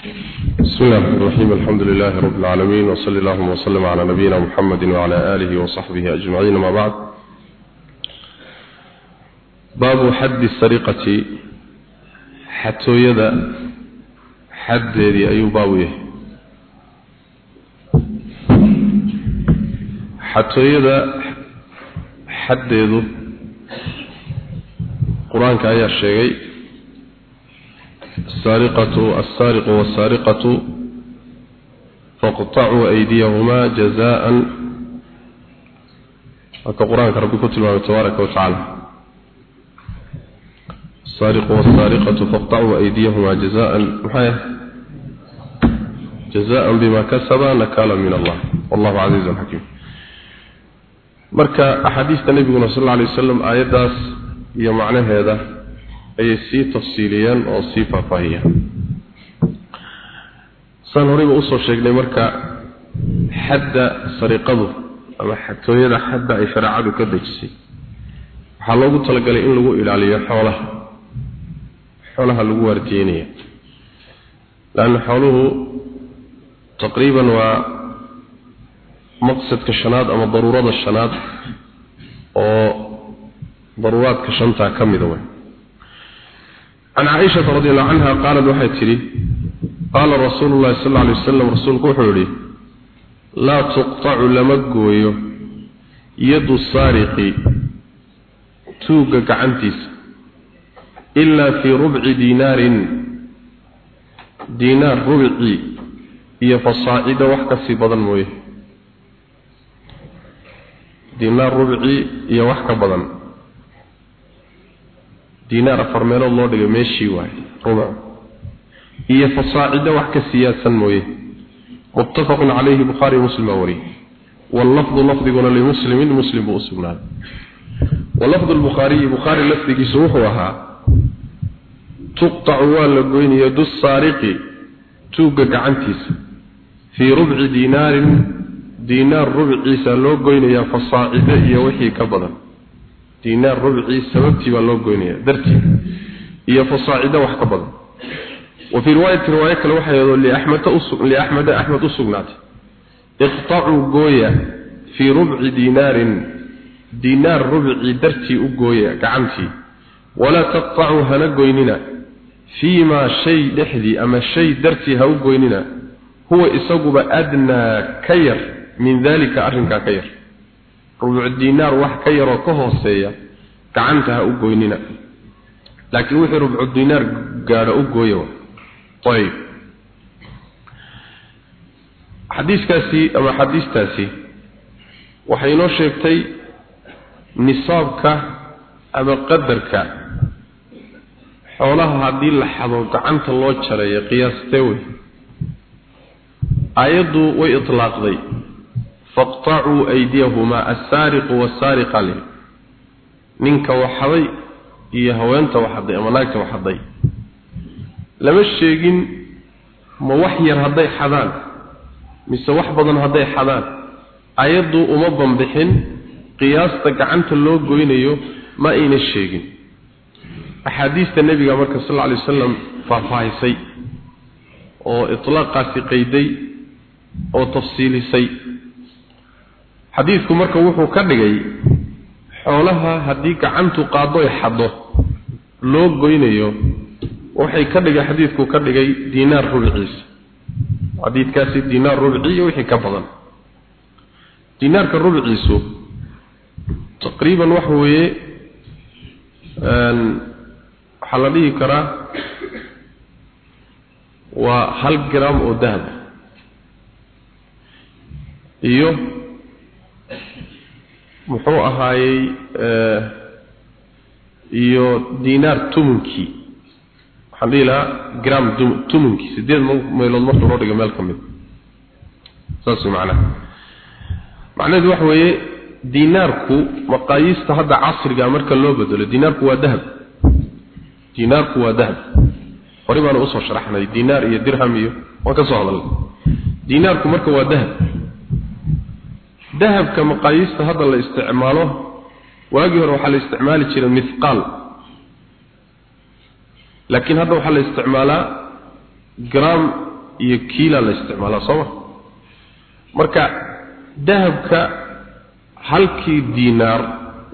بسم الله الرحمن الرحيم الحمد لله رب العالمين وصلى اللهم وسلم على نبينا محمد وعلى آله وصحبه أجمعين ما بعد. باب حد السرقة. حتى يدا حد يدي أي باوية. حتى يدا حد يدو قرآن كآية الشيء السارقة السارق والسارقة فاقطعوا أيديهما جزاء هذا قرآن ربي كتب تبارك وتعالى السارق والسارقة فاقطعوا أيديهما جزاء محايا جزاء بما كسب نكالا من الله والله عزيز حكيم marka axaadiista nabiguna sal alla alay wasalam aayaddaas iyo macnaheeda ayay sii tafsiiliyeen oo sii faahfaahiyeen. Saan horeyba u soo sheegnay marka xadda sariqadu ama xatooyada xadda ay shareecadu ka dejisay. Waxaa loogu talagalay in lagu ilaaliyo xoolaha. Xoolaha lagu waardiyeynaya. Laanna xooluhu taqriiban waa maqsadka shanaad ama daruurada shanaad oo daruuraadka shantaa ka mida wey can caaishata radi allahu canha qaalad waxay tidhi qaala rasuulu llahi sal alla alay wasalam rasuulku wuxuu yihi laa tuqtacu lama gooyo yadu saariqi tuugga gacantiisa ilaa fii rubci diinaarin diinaar rubci iyo fasaacida wax ka sii badan mooye diinaar afar meelood loo dhigay meeshii waaye rubuc iyo fasaacida wax ka siyaadsan mooye. Muttafaqun calayhi bukhaari muslim baa wariyey wallafdu lafdiguna limuslimin muslim buu u sugnaaday. Walafdu lbukhaariyi bukhaari lafdigiisu wuxuu ahaa tuqtacu waa la goynaya dusaariqi tuugga gacantiisa. Fii rubci diinaarin diinaar rubciisa loo goynayaa fasaacide iyo wixii ka badan diinaar rubci sababtii baa loo goynaya dartii. Iyo fasaacida wax ka badan. Wa fii riwaayati riwaayo kale waxaa yadoo liaxmeda liaxmeda axmed u sugnaatay. Iqtacuu gooya fii rubci diinaarin diinaar rubci dartii u gooya gacantii. Walaa taqtacuu hana goynina. Fii maa shay dhexdii ama shay dartii ha u goynina rubuc diinaar wax ka yaroo ka hooseeya gacanta ha u goynina. Laakiin wixii rubcu diinaar gaadho u gooya ayb xadiiskaasi ama xadiistaasi waxay inoo sheegtay nisaabka ama qadarka xoolaha haddii la xado gacanta loo jarayo qiyaastee wey aayaddu way itlaaqday faqtacuu aydiyahumaa assaariqu wasaariqa leh. Ninka waxaday iyo haweenta waxaday ama naagta waxaday. Lama sheegin ma wax yar hadday xadaan mise wax badan hadday xadaan. Ayaddu uma banbixin qiyaasta gacanta loo goynayo ma ayna sheegin. Axaadiista nebiga marka sal alla alay wasalam faahfaahisay oo itlaaqaasi qayday oo tafsiilisay xadiidku marka wuxuu ka dhigay xoolaha haddii gacantu qaaddoy xaddo loo goynayo waxay ka dhigay xadiidku ka dhigay diinaar rubciisa. Xadiidkaasi diinaar rubci iyo wixii ka badan. Diinaarka rubciisu taqriiban waxa weeye waxaa la dhihi karaa waa hal gram oo dahab iyo muxuu ahaayey iyo diinaar tumunkii waxaan dhihi lahaa gram tumunkii sideed meelood marka loo dhiga meel ka mid. Saas macnaha. Macnaheedu waxa weeye diinaarku maqaayiista hadda casriga marka loo bedelo diinaarku waa dahab. Diinaarku waa dahab. Hore baanu u soo sharaxnay diinaar iyo dirham iyo waan ka soo hadalnay. Diinaarku marka waa dahab dahabka maqaayiista hadda la isticmaalo waagii hore waxaa la isticmaali jiray mithqaal. Laakiin hadda waxaa la isticmaalaa gram iyo kiila la isticmaalaa sooma marka dahabka halkii diinaar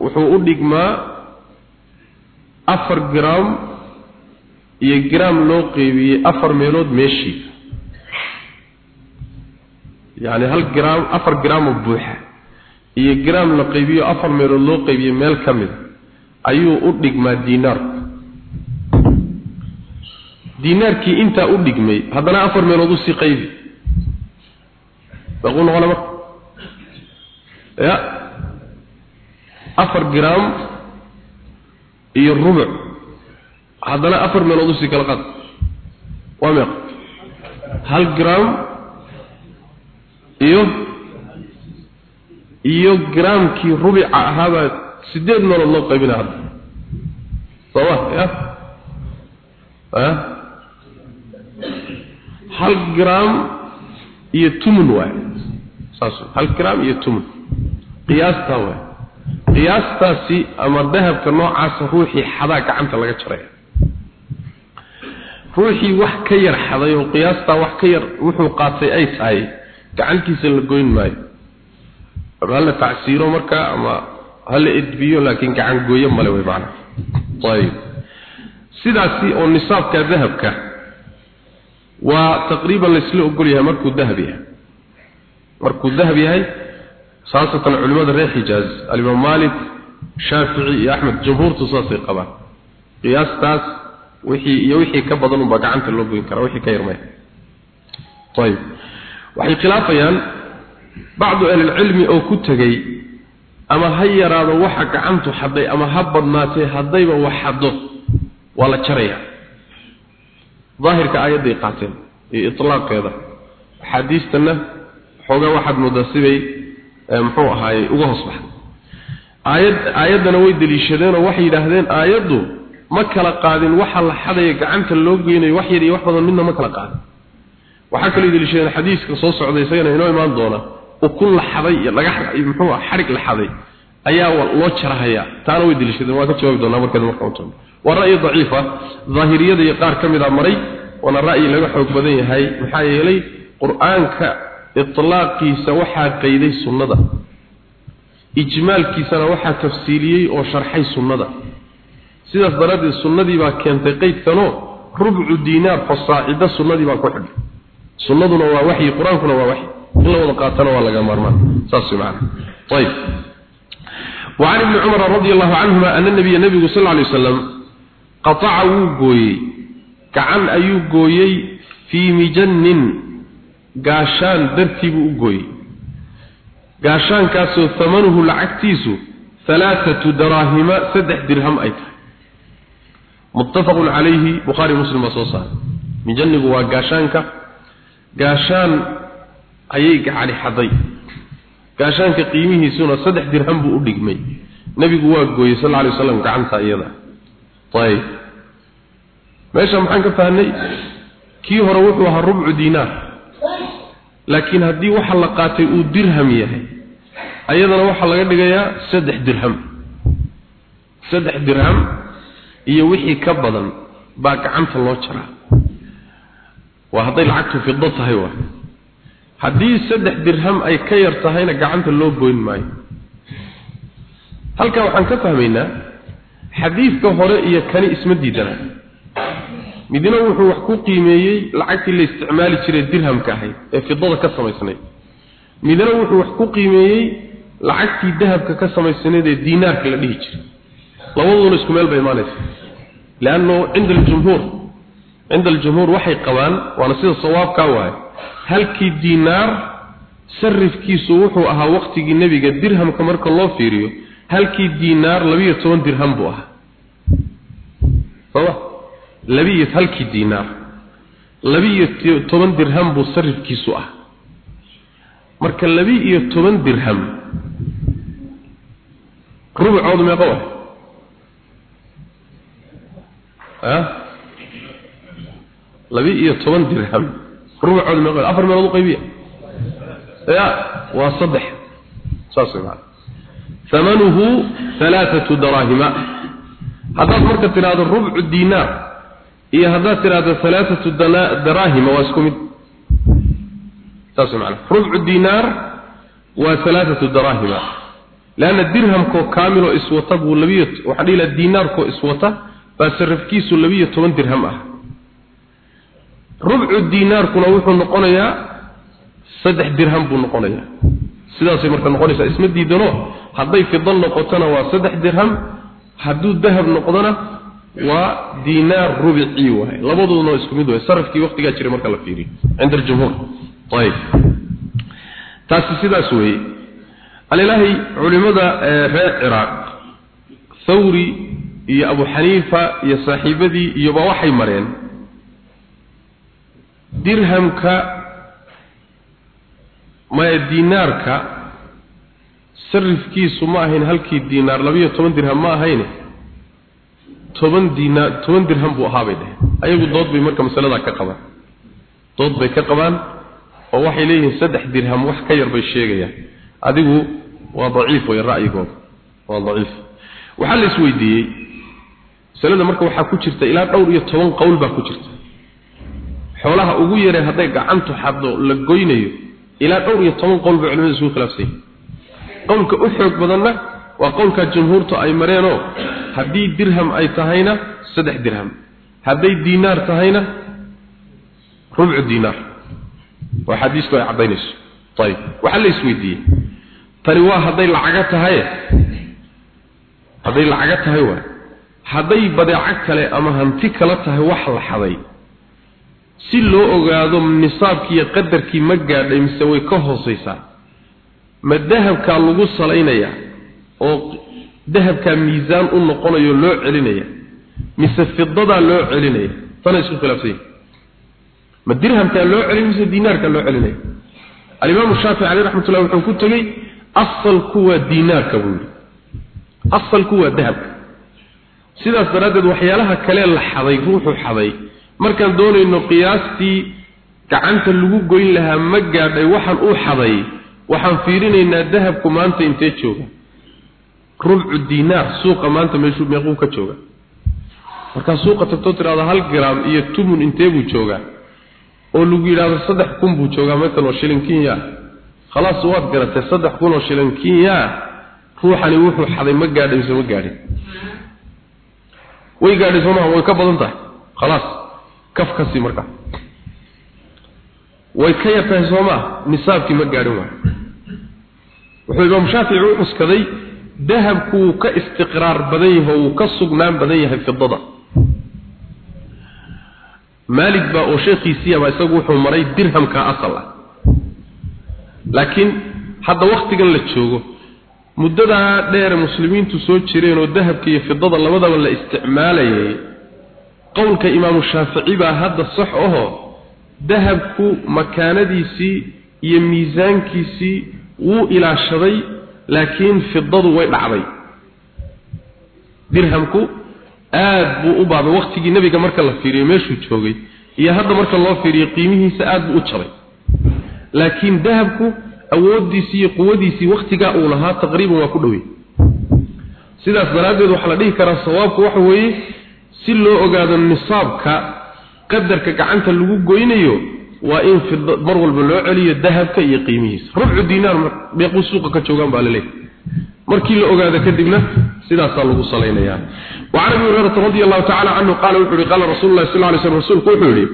wuxuu u dhigmaa afar gram iyo gram loo qeybiyey afar meelood meeshii yacni hal gram afar gramo buuxa. Iyo gram la qaybiyo afar meelood loo qaybiyey meel ka mida ayuu u dhigmaa diinaarku diinaarkii intaa u dhigmay haddana afar meelood u sii qaybi. Baquu noqona marka ya. Afar gram iyo rubuc haddana afar meelood u sii kala qaad waa meeq. Hal gram iyo iyo gramkii rubica ahaabaa sideed meelood loo qaybina hadda. Sooma ya? Hal gram iyo tumun waay. Saas hal gram iyo tumun. Qiyaastaa waay. Qiyaastaasi ama dahabka noocaasa ruuxii xadaa gacanta laga jaraya ruuxii wax ka yar xaday oo qiyaastaa wax ka yar wuxuu qaatay ay. tahay gacantiisa la goyn maayo. Hala tacsiiro markaa ama hala edbiyo laakiin gacan gooyo male way macana ayib. Sidaasi oo nisaabka dahabka waa taqriiban laysla ogol yahay markuu dahab yahay. Markuu dahab yahay khaasatan culimada reer xijaaz alimaam maalik shaafici iyo axmed jumhuurtu saasay qabaan. Qiyaastaas wixii iyo wixii ka badan unbaa gacanta loo goyn karaa wixii ka yarmaya ayib waxay khilaafayaan bacdu ahlilcilmi oo ku tegey ama ha yaraado waxa gacantu xadday ama ha badnaatee haddayba wax xaddo waa la jarayaa. Daahirka aayadday qaateen iyo itlaaqeeda. Axaadiistana xoogaa waxaad moodaa sibay muxuu ahaayey uga hoos baxday. Aayad aayaddana way deliishadeenoo waxay yidhaahdeen aayaddu ma kala qaadin waxa la xadaya gacanta loo geynayo wax yar iyo wax badan midna ma kala qaadin waxaa kaloo deliishadeen xadiiska soo socday isagana inoo imaan doona ukun la xaday iyo dhagax muxuu ah xarig la xaday ayaa loo jarahayaa taana way deliishadeen waa ka jawaabi doonaa markeeda marka untan waa ra'yi daciifa daahiriyada iyo qaar ka mid a maray waana ra'yi laga xoog badan yahay maxaa yeelay qur'aanka itlaaqiisa waxaa qayday sunnada. Ijmaalkiisana waxaa tafsiiliyey oo sharxay sunnada. Sidaas daraaddeed sunnadii baa keentay qeydkanoo rubcu diinaar fasaacida sunnadii baa ku xidhay sunnaduna waa waxyi qur-aankuna waa waxyi in la wada qaatana waa laga maarmaan saas wey macana ayib وعن ابن عمر رضي الله عنهما أن النبي النبي صلى الله عليه وسلم قطع وقوي كعن أيو قوي في مجن قاشان درتي وقوي قاشان كاسو ثمنه لعكتيسو ثلاثة دراهم سدح درهم أيتها متفق عليه بخاري مسلم وصوصا مجن قوى قاشانك gaashaan ayay gacani xaday. Gaashaanka qiimihiisuna saddex dirham buu u dhigmay. Nebigu waa gooyey sal alay waslam gacanta iyada. Ayb meesha maxaan ka fahnay kii hore wuxuu ahaa rubcu diinaar. Laakiin haddii waxa la qaatay uu dirham yahay ayadana waxaa laga dhigayaa saddex dirham. Saddex dirham iyo wixii ka badan baa gacanta loo jaraa waa hadday lacagtu fido tahay waa haddii saddex dirham ay ka yar tahayna gacanta loo goyn maayo. Halkaa waxaan ka fahmaynaa xadiidka hore iyo kani isma diidana midna wuxuu wax ku qiimeeyey lacagtii la isticmaali jiray dirhamka ahayd ee fidada ka samaysnayd. Midna wuxuu wax ku qiimeeyey lacagtii dahabka ka samaysnayd ee diinaarka la dhihi jiray. Labaduna isku meel bay imaanaysa leanno cinda aljumhuur cinda aljumhuur waxay qabaan waana sida sawaabkaa waaye halkii diinaar sarifkiisu wuxuu ahaa waqtigii nebiga dirhamka marka loo fiiriyo halkii diinaar labiyo toban dirham buu ahaa soma labiyo halkii diinaar labiyo toban dirham buu sarifkiisu ah marka labi-iyo toban dirham dirham rubucooda meeqa afar u qaybiya. Ya waa saddex. Saas way macana thamanuhu halaathatu daraahima. Haddaad marka tidhaahdo rubcu diinaar iyo haddaad tidhaahdo halaathatu daraahima waa isku mid. Taas macna rubcu diinaar waa alaaatu daraahima. Leanna dirhamkoo kaamiloo iswata buu labiyo waxaan dhihi laha diinaarkoo iswata baa sarafkiisu labiyo toban dirham ah rubcu diinaarkuna wuxuu noqonayaa saddex dirham buu noqonayaa. Sidaasay marka noqonaysaa isma diidano hadday fida noqotona waa saddex dirham hadduu dahab noqdona waa diinaar rubici waay labadooduna isku mid waay sarafkii waqtigaa jiray marka la fiiriyo. Cinda aljumhuur. Ayib. Taasi sidaas weeye. Alilaahay culimada reer ciraaq thawri iyo abu xaniifa iyo saaxiibadii iyoba waxay mareen dirhamka maya diinaarka sarifkiisu ma ahayn halkii diinaar labiyo toban dirham ma ahayne toban diinaar toban dirham buu ahaa bay dheheen ayagu dood bay marka masaladaa ka qabaan. Dood bay ka qabaan oo waxay leeyihiin saddex dirham wax ka yar bay sheegayaan. Adigu waa daciif way ra'yigooda waa daciif. Waxaa la isweydiiyey masalada marka waxaa ku jirta ilaa dhowr iyo toban qowl baa ku jirta xoolaha ugu yaree hadday gacantu xaddo la goynayo ilaa dhowr iyo toban qowl bay culimadu isugu khilaafsan qowlka u xoog badanna waa qowlka jumhuurtu ay mareenoo haddii dirham ay tahayna saddex dirham hadday diinaar tahayna rubcu diinaar. Waa xadiisku ay caddaynayso. Ayib. Waxaa la isweydiiyey. Tani waa hadday lacaga tahay. Hadday lacaga tahay waa hadday badeeco kale ama hanti kala tahay wax la xaday si loo ogaado nisaabkiiyo qadarkii ma gaadhay mise way ka hoosaysaa. Ma dahabkaa lagu salaynayaa oo dahabkaa miisaan u noqonayo loo celinaya mise fidadaa loo celinaya tana isku khilaafsan yahi ma dirhamkaa loo celin mise diinaarkaa loo celinaya alimaamu shaafici caleyh raxmatullah wuxuu ku tegey asalku waa diinaarka buu yidhi. Asalku waa dahabka. Sidaas daraaddeed waxyaalaha kale la xaday ruuxu xaday markaan doonayno qiyaastii gacanta lagu goyn lahaa ma gaadhay waxaan uu xaday waxaan fiirinaynaa dahabku maanta intee jooga. Rubcu diinaar suuqa maanta meeshuu meequu ka jooga. Markaa suuqa tagtoo tidhahdo hal gram iyo tumun intee buu joogaa. Oo lagu yidhaahdo saddex kun buu joogaa matalan oo shilin kenya khalaas waad garatay saddex kun oo shilin kenya ruuxani wuxuu xaday ma gaadhay mise ma gaadhin way gaadhay soomaa way ka badan tahay. Khalaas kaf kasi markaa way ka yar tahay soomaa nisaabkii ma gaadhin waayo wuxuu imaam shaafici u cuskaday dahabku wuu ka istiqraar badan yahay oo ka sugnaan badan yahay fidada maalig baa oo sheekhiisiiyaba isagu wuxuu maray dirhamka asal ah. Laakiin hadda waktigan la joogo muddadaa dheer muslimiintu soo jireen oo dahabka iyo fidada labadaba la isticmaalayay qowlka imaamu shaafici baa hadda sax ahoo dahabku makaanadiisii iyo miisaankiisii wuu ilaashaday laakiin fidadu way dhacday. Dirhamku aad buu u baabay waktigii nebiga marka la fiiriyo meeshuu joogay iyo hadda marka loo fiiriyo qiimihiisa aad buu u jabay laakiin dahabku awooddiisii iyo quwadiisii wakhtigaa uu lahaa taqriiban waa ku dhowey sidaas daraaddeed waxaa la dhihi karaa sawaabku waxa weeye si loo ogaado nisaabka qadarka gacanta lagu goynayo waa in fid mar walba loo celiyo dahabka iyo qiimihiisa. Rubu diinaar beequ suuqa ka joogan baa leeyahay. Markii la ogaado kadibna sidaas lagu salaynayaa. Wa arabi hurairah radiyallahu ta'ala anhu qala wuxuu qala rasuulullaahi sallallahu alayhi wasallam rasuulku wuxuu yiri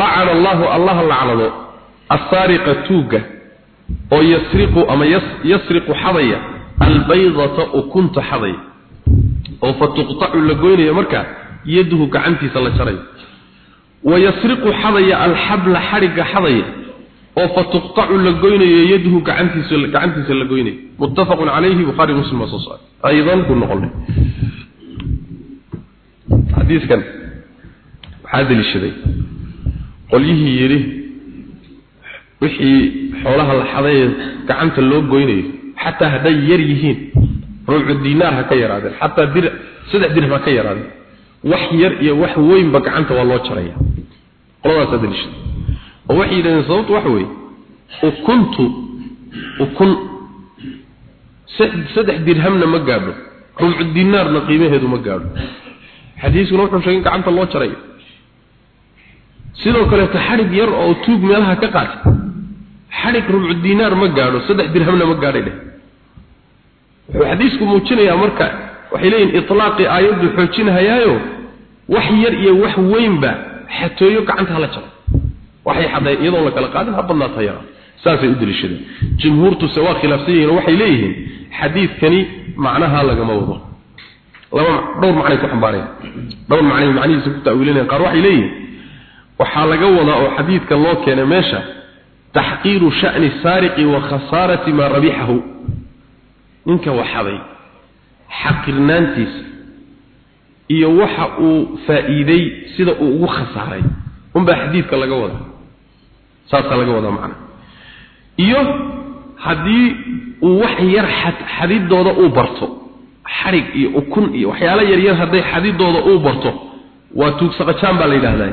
la'ana allahu allah la'anado as-sariqa oo yasriqu ama yasriqu xadaya albaydata ukunta hadaya oo fatuqta'u la goynaya markaa yaduhu gacantiisa la jaray. Wa yasriqu xadaya alxabla xariga xadaya oo fatuqtacu la goynayo yaduhu gacantiisa gacantiisa la goynayo. Muttafaqun calayhi bukhari muslim wa sahih aydan ku noqonay xadiiskan waxaa daliishaday. Qolyihii yidhi wixii xoolaha la xaday gacanta loo goynayo xataa hadday yar yihiin ruucu diinaar ha ka yaraadeen xataa dir saddex dirham ha ka yaraadeen wax yar iyo wax weynba gacanta waa loo jaraya. Qoladaasaa daliishaday oo waxay yidhahdeen sababtu waxa weeye ukuntu ukun saddex dirhamna ma gaadho ruucu diinaarna qiimaheedu ma gaadho. Xadiiskuna wuxuu sheegay gacanta loo jarayo sidoo kaleeto xadhig yar oo tuug meelaha ka qaatay xadhig rubcu diinaar ma gaadho saddex dirhamna ma gaadhay dheh. Wuxuu xadiisku muujinayaa marka waxay leeyihiin itlaaqii aayaddu xoojinahayaayo wax yar iyo wax weynba xatooyo gacanta hala jaro. Waxay xadeen iyadoon la kala qaadin ha badnaata yara saasay u daliishadeen jumhuurtuse waa khilaafsan yihiin waxay leeyihiin xadiidkani macnaha lagama wado. Laba dhowr macnay ku xambaareen. Dhowr macnay macnihiisa ku ta'wiilinayaan qaar waxay leeyihiin waxaa laga wadaa oo xadiidka loo keenay meesha taxqiiru sha'ni saariqi wa khasaarati maa rabixahu ninka waxaday xaqirnaantiisa iyo waxa uu faa'iiday sida uu ugu khasaaray. Unbaa xadiidka laga wadaa. Saasaa laga wadaa macna. Iyo haddii uu wax yar xadidooda uu barto xarig iyo ukun iyo waxyaalo yaryar hadday xadidooda uu barto waa tuugsaqajaan baa la yidhaahdaa.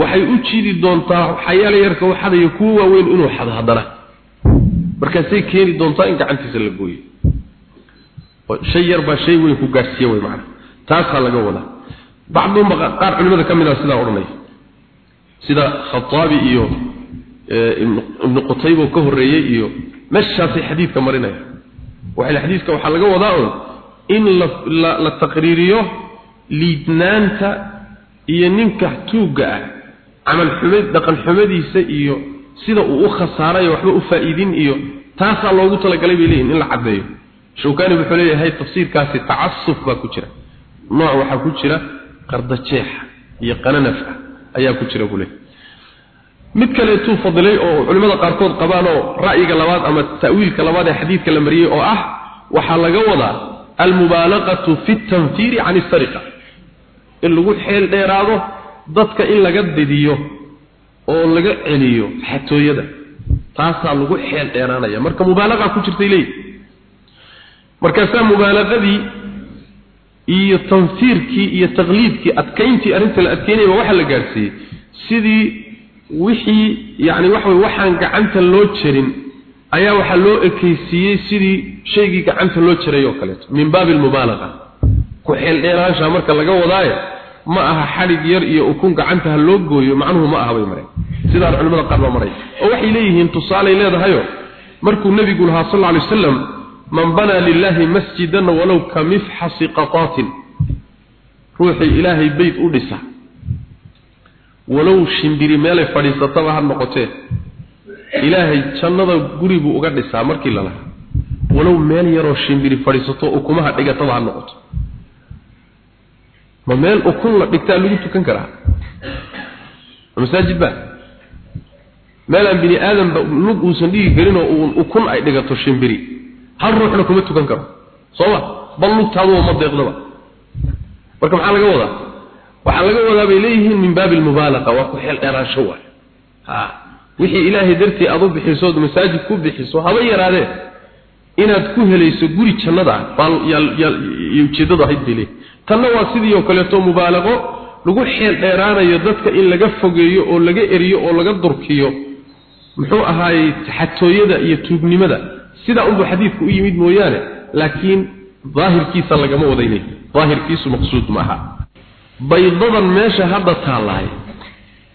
Waxay u jiidi doontaa waxyaalo yarka u xadayo kuwa waaweyn inuu xado haddana. Markaasay keeni doontaa in gacantiisa la gooyo shay yar baa shay weyn ku gaadhsiiye wey macana taasaa laga wadaa. Bacduhum qaar culimada ka mid ah sidaa odhanaya sida khataabi iyo ibnu qutayba ka horreeyey iyo meeshaasay xadiidka marinaya. Waxay xadiidka waxaa laga wadaa un in la taqriiriyo liidnaanta iyo ninka tuugga ah camal xumad dhaqan xumadiisa iyo sida uu u khasaarayo waxba u faa'iidin iyo taasaa loogu talagalay bay leeyihiin in la caddeeyo shawkani wuxuu leeyahay tafsiirkaasi tacasuf baa ku jira. Nooc waxaa ku jira qardajeex iyo qananaf ah ayaa ku jira buu leeyahay. Mid kaleetuu fadilay oo culimmada qaarkood qabaan oo ra'yiga labaad ama ta'wiilka labaad ee xadiidka la mariyey oo ah waxaa laga wadaa almubaalaqatu fi tanfiiri can isariqa in lagu xeel dheeraado dadka in laga didiyo oo laga celiyo xatooyada taasaa lagu xeel dheeraanaya. Marka mubaalaqa ku jirtay leeyihi markaasaa mubaalaqadii iyo tanfiirkii iyo taqliidkii adkayntii arrinta la adkeynayba waxaa la gaadhsiiyey sidii wixii yacni waxa way waxaan gacanta loo jarin ayaa waxaa loo ekaysiiyey sidii shaygii gacanta loo jaray oo kaleeto. Min baabi almubaalaqa ku xeel dheeraanshaa marka laga wadaaye ma aha xadhig yar iyo ukun gacanta ha loo gooyo macnuhu ma aha bay mareen. Sidaan culimada qaar baa maray oo waxay leeyihiin tusaalay leedahayo markuu nebigu lahaa sal alla alay wasalam man banaa lilahi masjidan walow ka mifxasi qataatin ruuxii ilaahay beyt u dhisa. Walow shimbiri meelay fadhiisataba ha noqotee. Ilaahay jannada guri buu uga dhisaa markii la lahaa. Walow meel yaroo shimbiri fadhiisato ukumaha dhigataba ha noqoto. Ma meel ukun la dhigtaa lagu tukan karaa? Masaajid ba meel aan bini aadamba lug uusan dhigi karin oo ukun ay dhigato shimbiri hal ruuxna kuma tukan karo. Sooma bal lugtaadu ma deeqdaba marka maxaa laga wadaa? Waxaa laga wadaa bay leeyihiin min baabi almubaalaqa waa ku xeel dheeraansho waay. Ha. Wixii ilaahay dartii aad u bixiso ood masaajid ku bixiso haba yaraadee inaad ku helayso guri jannada ah. Baa ujeeddadu ahayd bay leeyihiin tanna waa sidii oo kaleeto mubaalaqo lagu xeel dheeraanayo dadka in laga fogeeyo oo laga eriyo oo laga durkiyo. Muxuu ahaayey xatooyada iyo tuugnimada sidaa unbuu xadiidku u yimid mooyaane laakiin daahirkiisa lagama wadaynay daahirkiisu maqsuud ma aha. Baydadan meesha hadda taallahay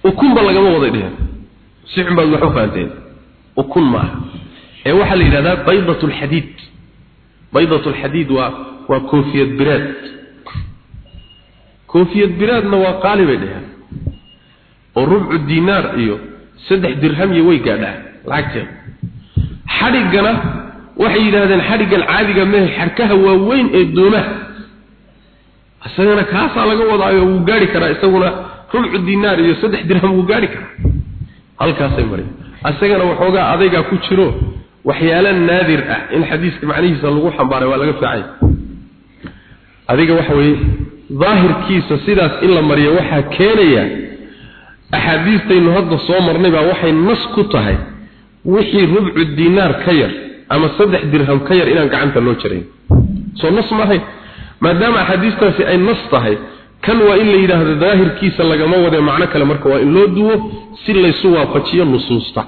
ukunba lagama waday dheheen si xun baad wax fahanteen. Ukun ma aha. Ee waxaa la yidhahdaa baydat lxadiid baydat lxadiid waa waa koofiyad biraad. Koofiyad biraadna waa qaali bay dheheen oo rubcu diinaar iyo saddex dirham iyo way gaadhaa lacagteeda. Xadhiggana waxay yidhaahdeen xadhiggan caadiga mehe xarkaha waaweyn ee doomaha isagana kaasaa laga wadaayo wuu gaari karaa isaguna rubcu diinaar iyo saddex dirham wuu gaari karaa. Halkaasay mari isagana waxoogaa adaygaa ku jiro waxyaalo naadir ah in xadiiska macnihiisa lagu xambaaray waa laga fiicanya adiga waxa weeye daahirkiisa sidaas in la mariyo waxaa keenaya axaadiistaynu hadda soo marnay baa waxay nas ku tahay wixii rubcu diinaar ka yar ama saddex dirham ka yar inaan gacanta loo jarayn soo nas maahayn maadaama axaadiistaasi ay nas tahay kan waa in la yidhaahdo daahirkiisa lagama wadee macno kale marka waa in loo duwo si laysu waafajiyo nusuusta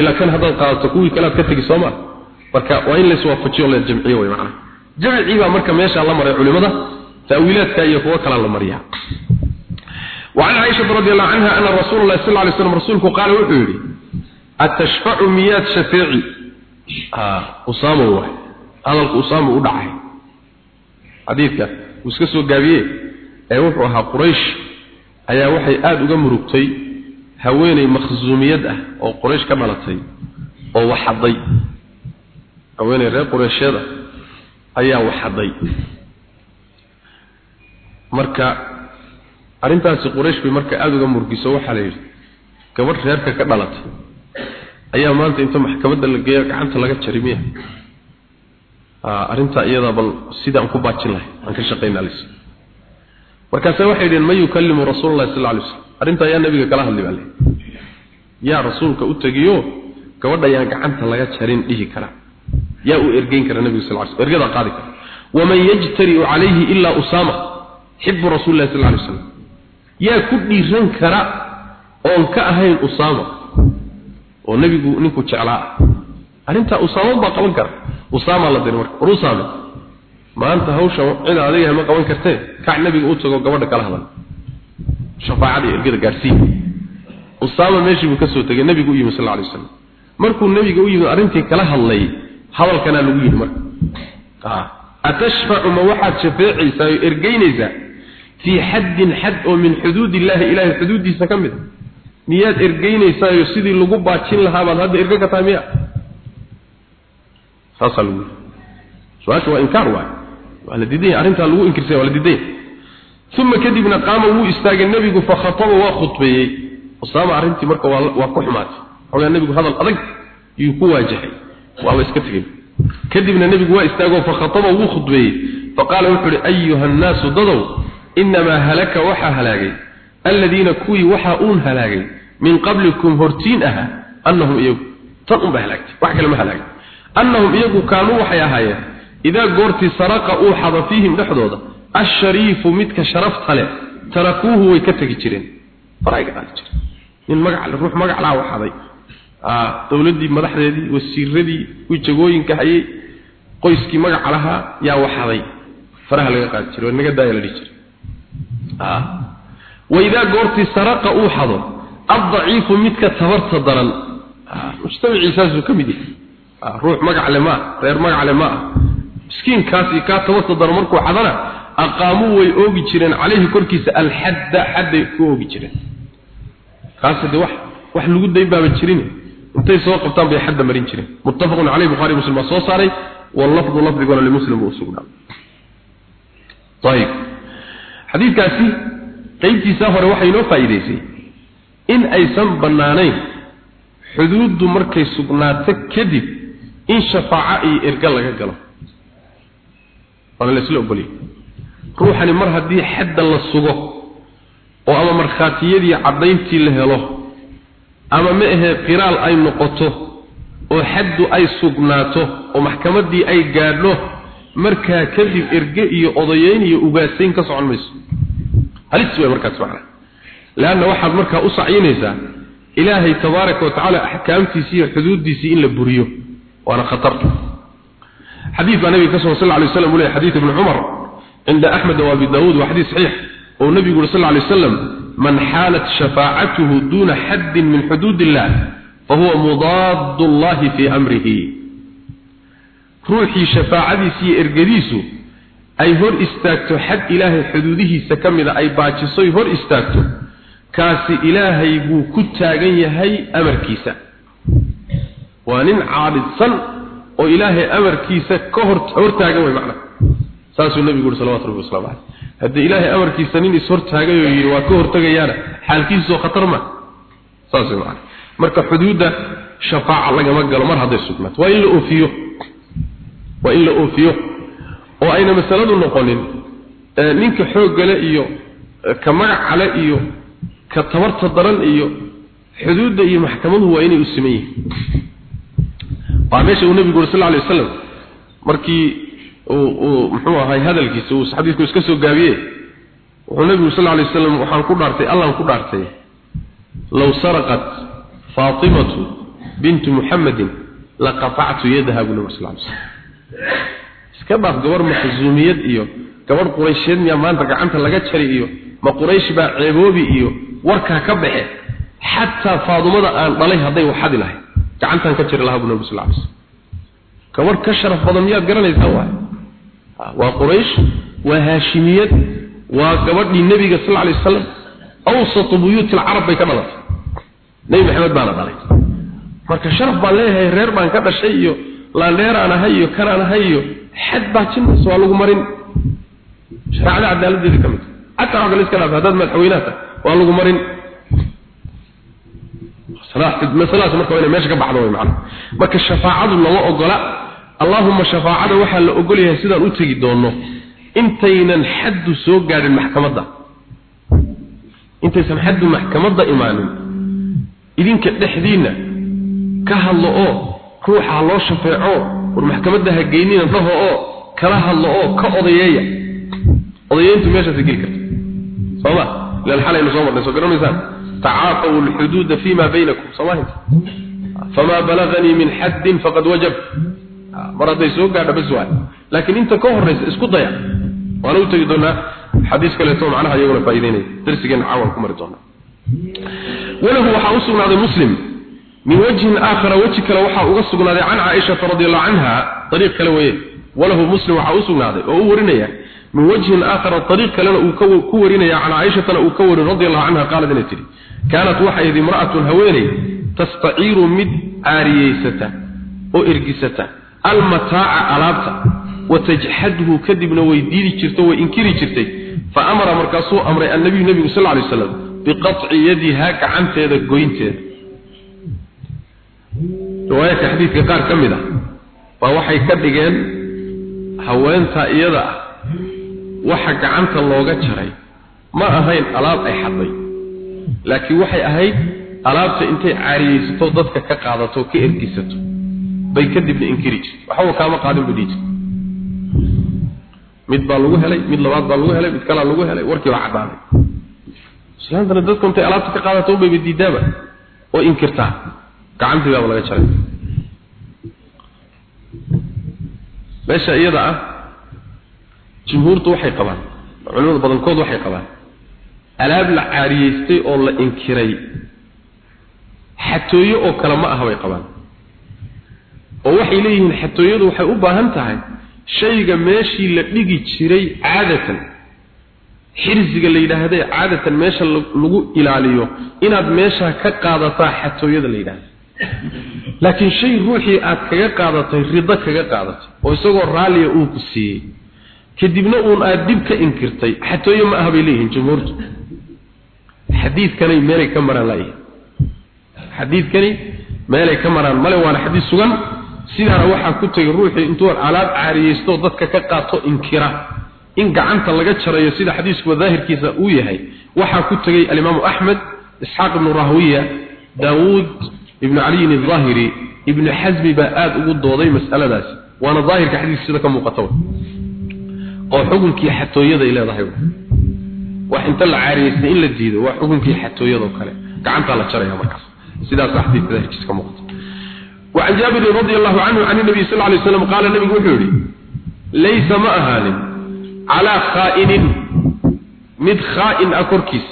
ilaa kan haddaad qaadato kuwii kale aad ka tegi sooma marka waa in laysu waafajiyo la jamciyo wey macnaha jamcii baa marka meesha la maray culimada taawiilaadka iyo kuwa kala la mariyaa وعن عائشة رضي الله عنها أن رسول الله صلى الله عليه وسلم رسولك قال وحيري atashfacu miyaad shafeeci usaamo waay hadalka usaamo u dhacay. Xadiidka uu iska soo gaabiye ee wuxuu ahaa quraysh ayaa waxay aada uga murugtay haweeney makhsuumiyad ah oo quraysh ka dhalatay oo waxaday. Haweeney reer qureysheeda ayaa waxaday. Marka arrintaasi quraysh bay marka aada uga murgiso waxaa la yidhi gabadh reerka ka dhalatay ayaa maanta inta maxkamadda la geeya gacanta laga jari miya. Arrintaa iyadaa bal sidaan ku baajin lahay aan ka shaqaynaa lis markaase waxay yidheen man yukallimu rasuulalahi sal alay slam arrintaa yaa nabiga kala hadli baa le yaa rasuulka u tegiyo gabadha yaan gacanta laga jarin dhihi kara. Yaa uu ergeyn kara nabiga sal sl ergadaa qaadi kara. Waman yajtariu calayhi ilaa usaama xibu rasuuli lahi sal lay slam yaa ku dhiiran kara oon ka ahayn usaama oo nebigu ninku jeclaa. Arrintaa usaama baa qaban kara usaama la diray marka. War usaame maanta hawsha cid adiga ma qaban kartee? Kac nebiga u tago gabadha kala hadal. Shafaacada ergada gaadhsiin usaama meeshii buu ka soo tegay nebigu u yimi sal alay wasalam markuu nebiga u yimid arrintii kala hadlay hadalkanaa lagu yidhi marka. Atashfacu ma waxaad shafeecaysaa oo ergeynaysaa fii xaddin xad oo min ilaahay xuduuddiisa ka mid a miyaad ergeynaysaayo sidii lagu baajin lahaa baad hadda erge ka miya? Saasaa lagu su'aasha waa inkaar waay waa la diidanya arrintaa lagu inkirsaya waa la diidanya uma kadibna qaama wuu istaagay nebigu fakhataba waa khudbeeyey. Usaama arrintii marka waa waa ku xumaatay. Xoogaa nebigu hadal adag yuu ku waajahay. Waaba iska tegey kadibna nebigu waa istaagoo fakhataba wuu khudbeeyey. Faqaala wuxuu uhi ayuha nnaasu dadow inamaa halaka waxaa halaagay aladiina kuwii waxaa uun halaagay min qablikum hortiin ahaa annahum iyagu tan unba halaagtay wax kale ma halaagay annahum iyagu kaanuu waxay ahaayeen idaa goortii saraqa uu xado fiihim dhexdooda ashariifu midka sharafta leh tarakuuhu way ka tegi jireen. Farayga qaadi jireen. Nin magac ruux magac laa waxaday. Dowladdii madaxdeedii wasiiradii kuwii jagooyinka hayay qoyskii magaca lahaa yaa waxaday. Faraha laga qaadi jiray naga daaya la dhihi jiray waidaa goortii saraqa uu xado addaciifu midka tabarta daran mujtamaciisaasuu ka mid yahay ruux magacle maa reer magacle ma ah iyo kaa tabarta daran markuu xadana aqaamuu way oogi jireen calayhi korkiisa alxadda xadday ku oogi jireen kaasi de wax wax lagu dayn baaba jirin intay soo qabtaan bay xadda marin jireen muttafaqun caleyh bukhari muslim baa soo saaray wallafdu lafdiguna limuslim buu usugnaa ayib xadiidkaasi qaybtiisa hore waxay inoo faa'iidaysay in aysan bannaanayn xuduuddu markay sugnaato kadib in shafaaco iyo erga laga galo. Waana la isla ruuxani mar haddii xadda la sugo oo ama markhaatiyadii caddayntii la helo ama ma ahee qiraal ay noqoto oo xaddu ay sugnaato oo maxkamaddii ay gaadho markaa kadib erge iyo odayeyn iyo ugaasayn ka socon mayso halis way markaas macna laanna waxaad markaa u sacyinaysaa ilaahay tabaaraka wa tacaala axkaamtiisii iyo xuduuddiisii in la buriyo waana khatar xadiid baa nabiga ka sugan sal ly waslam uu leeyahy xadiid ibni cumar cinda axmed wa abi daawuud waa xadiis saxiix oo nabigu yuri sal ly waslam man xaalat shafaacatuhu duuna xaddin min xuduud illah fahuwa mudaad llahi fii amrihi. Ruuxii shafaacadiisi iyo ergadiisu ay hor istaagto xad ilaahay xuduudihiisa ka mida ay baajisoy hor istaagto kaasi ilaahay buu ku taagan yahay amarkiisa. Waa nin caadidsan oo ilaahay amarkiisa ka hor hortaagan way macna. Saasuu nabigu yuri salawatu rabbi waslamu caleyh haddii ilaahay amarkiisa nin ishortaagay oo yidhi waa ka hortagayaana xaalkiisoo khatar ma. Saas way macna. Marka xuduudda shafaaca lagama galo mar hadday sugnaato waa in la oofiyo waa in la oofiyo oo ayna masaladu noqonin ninka xooggale iyo ka magacale iyo ka tabarta daran iyo xuduudda iyo maxkamaduhu waa inay u siman yihiin. Waa meesha uu nabigu uri sal lla alay wasalam markii uu uu muxuu ahay hadalkiisa uu xadiidku iska soo gaabiye wuxuu nabigu sal lla alay wasalam waxaan ku dhaartay allaan ku dhaartay. Low saraqat faatimatu bintu muxamedin laqatactu yadaha buu nabi sal ly slam iska dhaaf gabar maxsuumiyad iyo gabarh quraysheed miyaa maanta gacanta laga jari iyo ma quraysh baa ceeboobi iyo warkaa ka baxe. Xataa faadumada aan dhalay hadday waxadi lahay gacantaan ka jiri lahaa buu nabi sal alay gabadh ka sharaf badan miyaad garanaysaa waay? Waa quraysh waa haashimiyad waa gabadhii nebiga sal alay wasalam awsatu buyuuti alcarab bay ka dhalatay. Nebi maxamed baana dhalay. Marka sharaf baan leeyahay reer baan ka dhashay iyo laandheeraan ahay iyo kanaan ahay iyo xad baa jinaysa waa lagu marin. Shareecada cadaaladeedii ka mid. Xataa wax kale iska dhaaf haddaad madaxweynaha waa lagu marin. Masalaas marka waa inay meesha ka baxdo way macnaha marka shafaacadu lama ogola. Allahumma shafaacada waxaa la ogol yahay sidaan u tegi doono intaynan xaddu soo gaadhin maxkamadda. Intaysan xaddu maxkamadda imaanin. Idinka dhexdiinna ka hadlo oo ruuxa loo shafeeco war maxkamadda ha geynina dhaho oo kala hadlo oo ka odayeeya. Odayeyntu meeshaas geli karta sooma? Ilan xalaynu soo marnay soo garanaysaan. Tacaaqaw alxuduuda fima baynakum. Soomaahinta famaa balaganii min xaddin faqad wajab. Mar hadday soo gaadha bas waay laakiin inta ka horraysa isku daya. Waana u tegi doonaa xadiis kaleeto macnaha iyaguna faa'iideynaya. Darsigeena caawan ku mari doonaa. Walahu waxaa u muslim min wajhin aakhara weji kale waxaa uga sugnaaday can caaishata radiallahu canha ariiq kale weeye walahu muslim waxaa u sugnaaday oo u warinaya min wajhin aakhara ariiq kalena uu ku warinaya can caaishatana uu ka warin radiallahu canha qaalad inay tidhi kaanat waxay yidhi imra'atun haweeney tastaciiru mid caariyeysata oo ergisata almataaca alaabta watajxadhu kadibna way diidi jirto way inkiri jirtay fa amara markaasuu amray annabiyu nebigu sal lay slam biqaطci yadiha gacanteeda goynteeda riwaayaadka xadiidka qaar ka mid ah baa waxay ka dhigeen haweentaa iyada ah waxa gacanta looga jaray. Ma ahayn alaab ay xadday laakiin waxay ahayd alaabta intay caariyeysato dadka ka qaadato ka ergisato bay kadibna inkiri jirtay. Waxba kaama qaadin buu dhihi mid baa lagu helay mid labaad baa lagu helay mid kalaa lagu helay warkii baa caddaaday islaantana dadku intay alaabta ka qaadato unbayba diidaaba oo inkirtaa gacantii baaba laga jaray. Meesha iyada ah jumhuurtu waxay qabaan culimada badankood waxay qabaan alaab la caariyeystay oo la inkiray xatooyo oo kale ma aha bay qabaan. Oo waxay leeyihiin xatooyadu waxay u baahan tahay shayga meeshii la dhigi jiray caadatan. Xirsiga la yidhaahday caadatan meesha lagu ilaaliyo inaad meesha ka qaadataa xatooyada la yidhaahda laakiin shay ruuxii aad kaga qaadatay rido kaga qaadatay oo isagoo raalliya uu ku siiyey kadibna uun aad dib ka inkirtay xatooyo ma aha bay leeyihiin jumhuurtu xadiidkanay meelay ka maraan laayihin xadiidkani meelay ka maraan. Male waana xadiis sugan. Sidaana waxaa ku tegay ruuxii intuu alaab caariyeysto dadka ka qaato inkira. In gacanta laga jarayo sida xadiiskuba daahirkiisa uu yahay. Waxaa ku tegay alimaamu axmed isxaaq ibnu rahwiya daawuud ibn ali ibn zahiri ibn hazm ba aad ugu dooday mas'aladaas. Waana zahirka xadiisida ka muuqato oo xukunki xatooyada ilaahay wax inta la caariyay in la diido waa xukunki xatooyada kale. Gacanta la jaraya markaas. Sidaas xadiisida ka muuqato wa an jabir radiyallahu anhu an nabi sallallahu alayhi wasallam qala nabi wuxuu yiri laysa ma ahalin ala kha'inin mid kha'in ah akorkis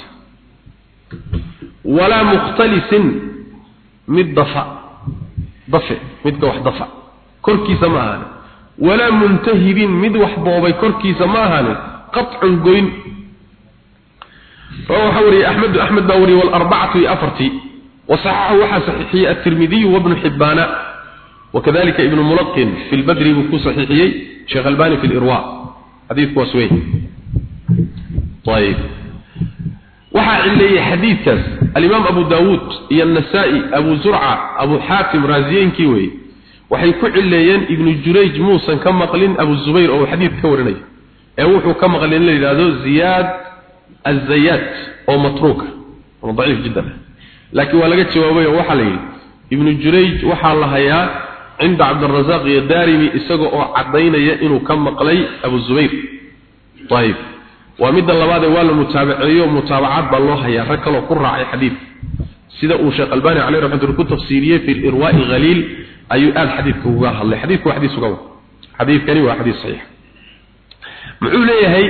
wala mukhtalifin ولا مختلس مد ضفع ضفع مد وح ضفع كركيس ما أهان ولا منتهب مد وح بوبي كركيس ما أهان قطع قوين فهو حوري أحمد أحمد باوري والأربعة أفرتي وصححه وحى صحيحي الترمذي وابن حبان وكذلك ابن ملقن في البدر بكو صحيحي شيخ الباني في الإرواء حديث كوسوي طيب وحى علي حديث كاس الإمام أبو داود إيا النسائي أبو زرعة أبو حاتم رازيين كيوي وحي كعليين ابن جريج موسى كما قلين أبو الزبير أو حديث كورني أوحو كما قلين لي زياد الزيات أو متروك ضعيف جدا laakiin waa laga jawaabay oo waxaa la yidhi ibnu jurayj waxaa la hayaa cinda cabdirasaaq iyo daarimi isaga oo caddaynaya inuu ka maqlay abu zubayr ayib waa midda labaadee waa la mutaabaceeyo mutaabacaad baa loo hayaa. Rag kaloo ku raacay xadiidka sida uu sheekh albani caleyh raxmatullah ku tafsiiriyey fi lirwaa'i alghaliil ayuu aada xadiidka uga hadlay. Xadiidku waa xadiis uga wada xadiidkani waa xadiis saxiix. Muxuu leeyahay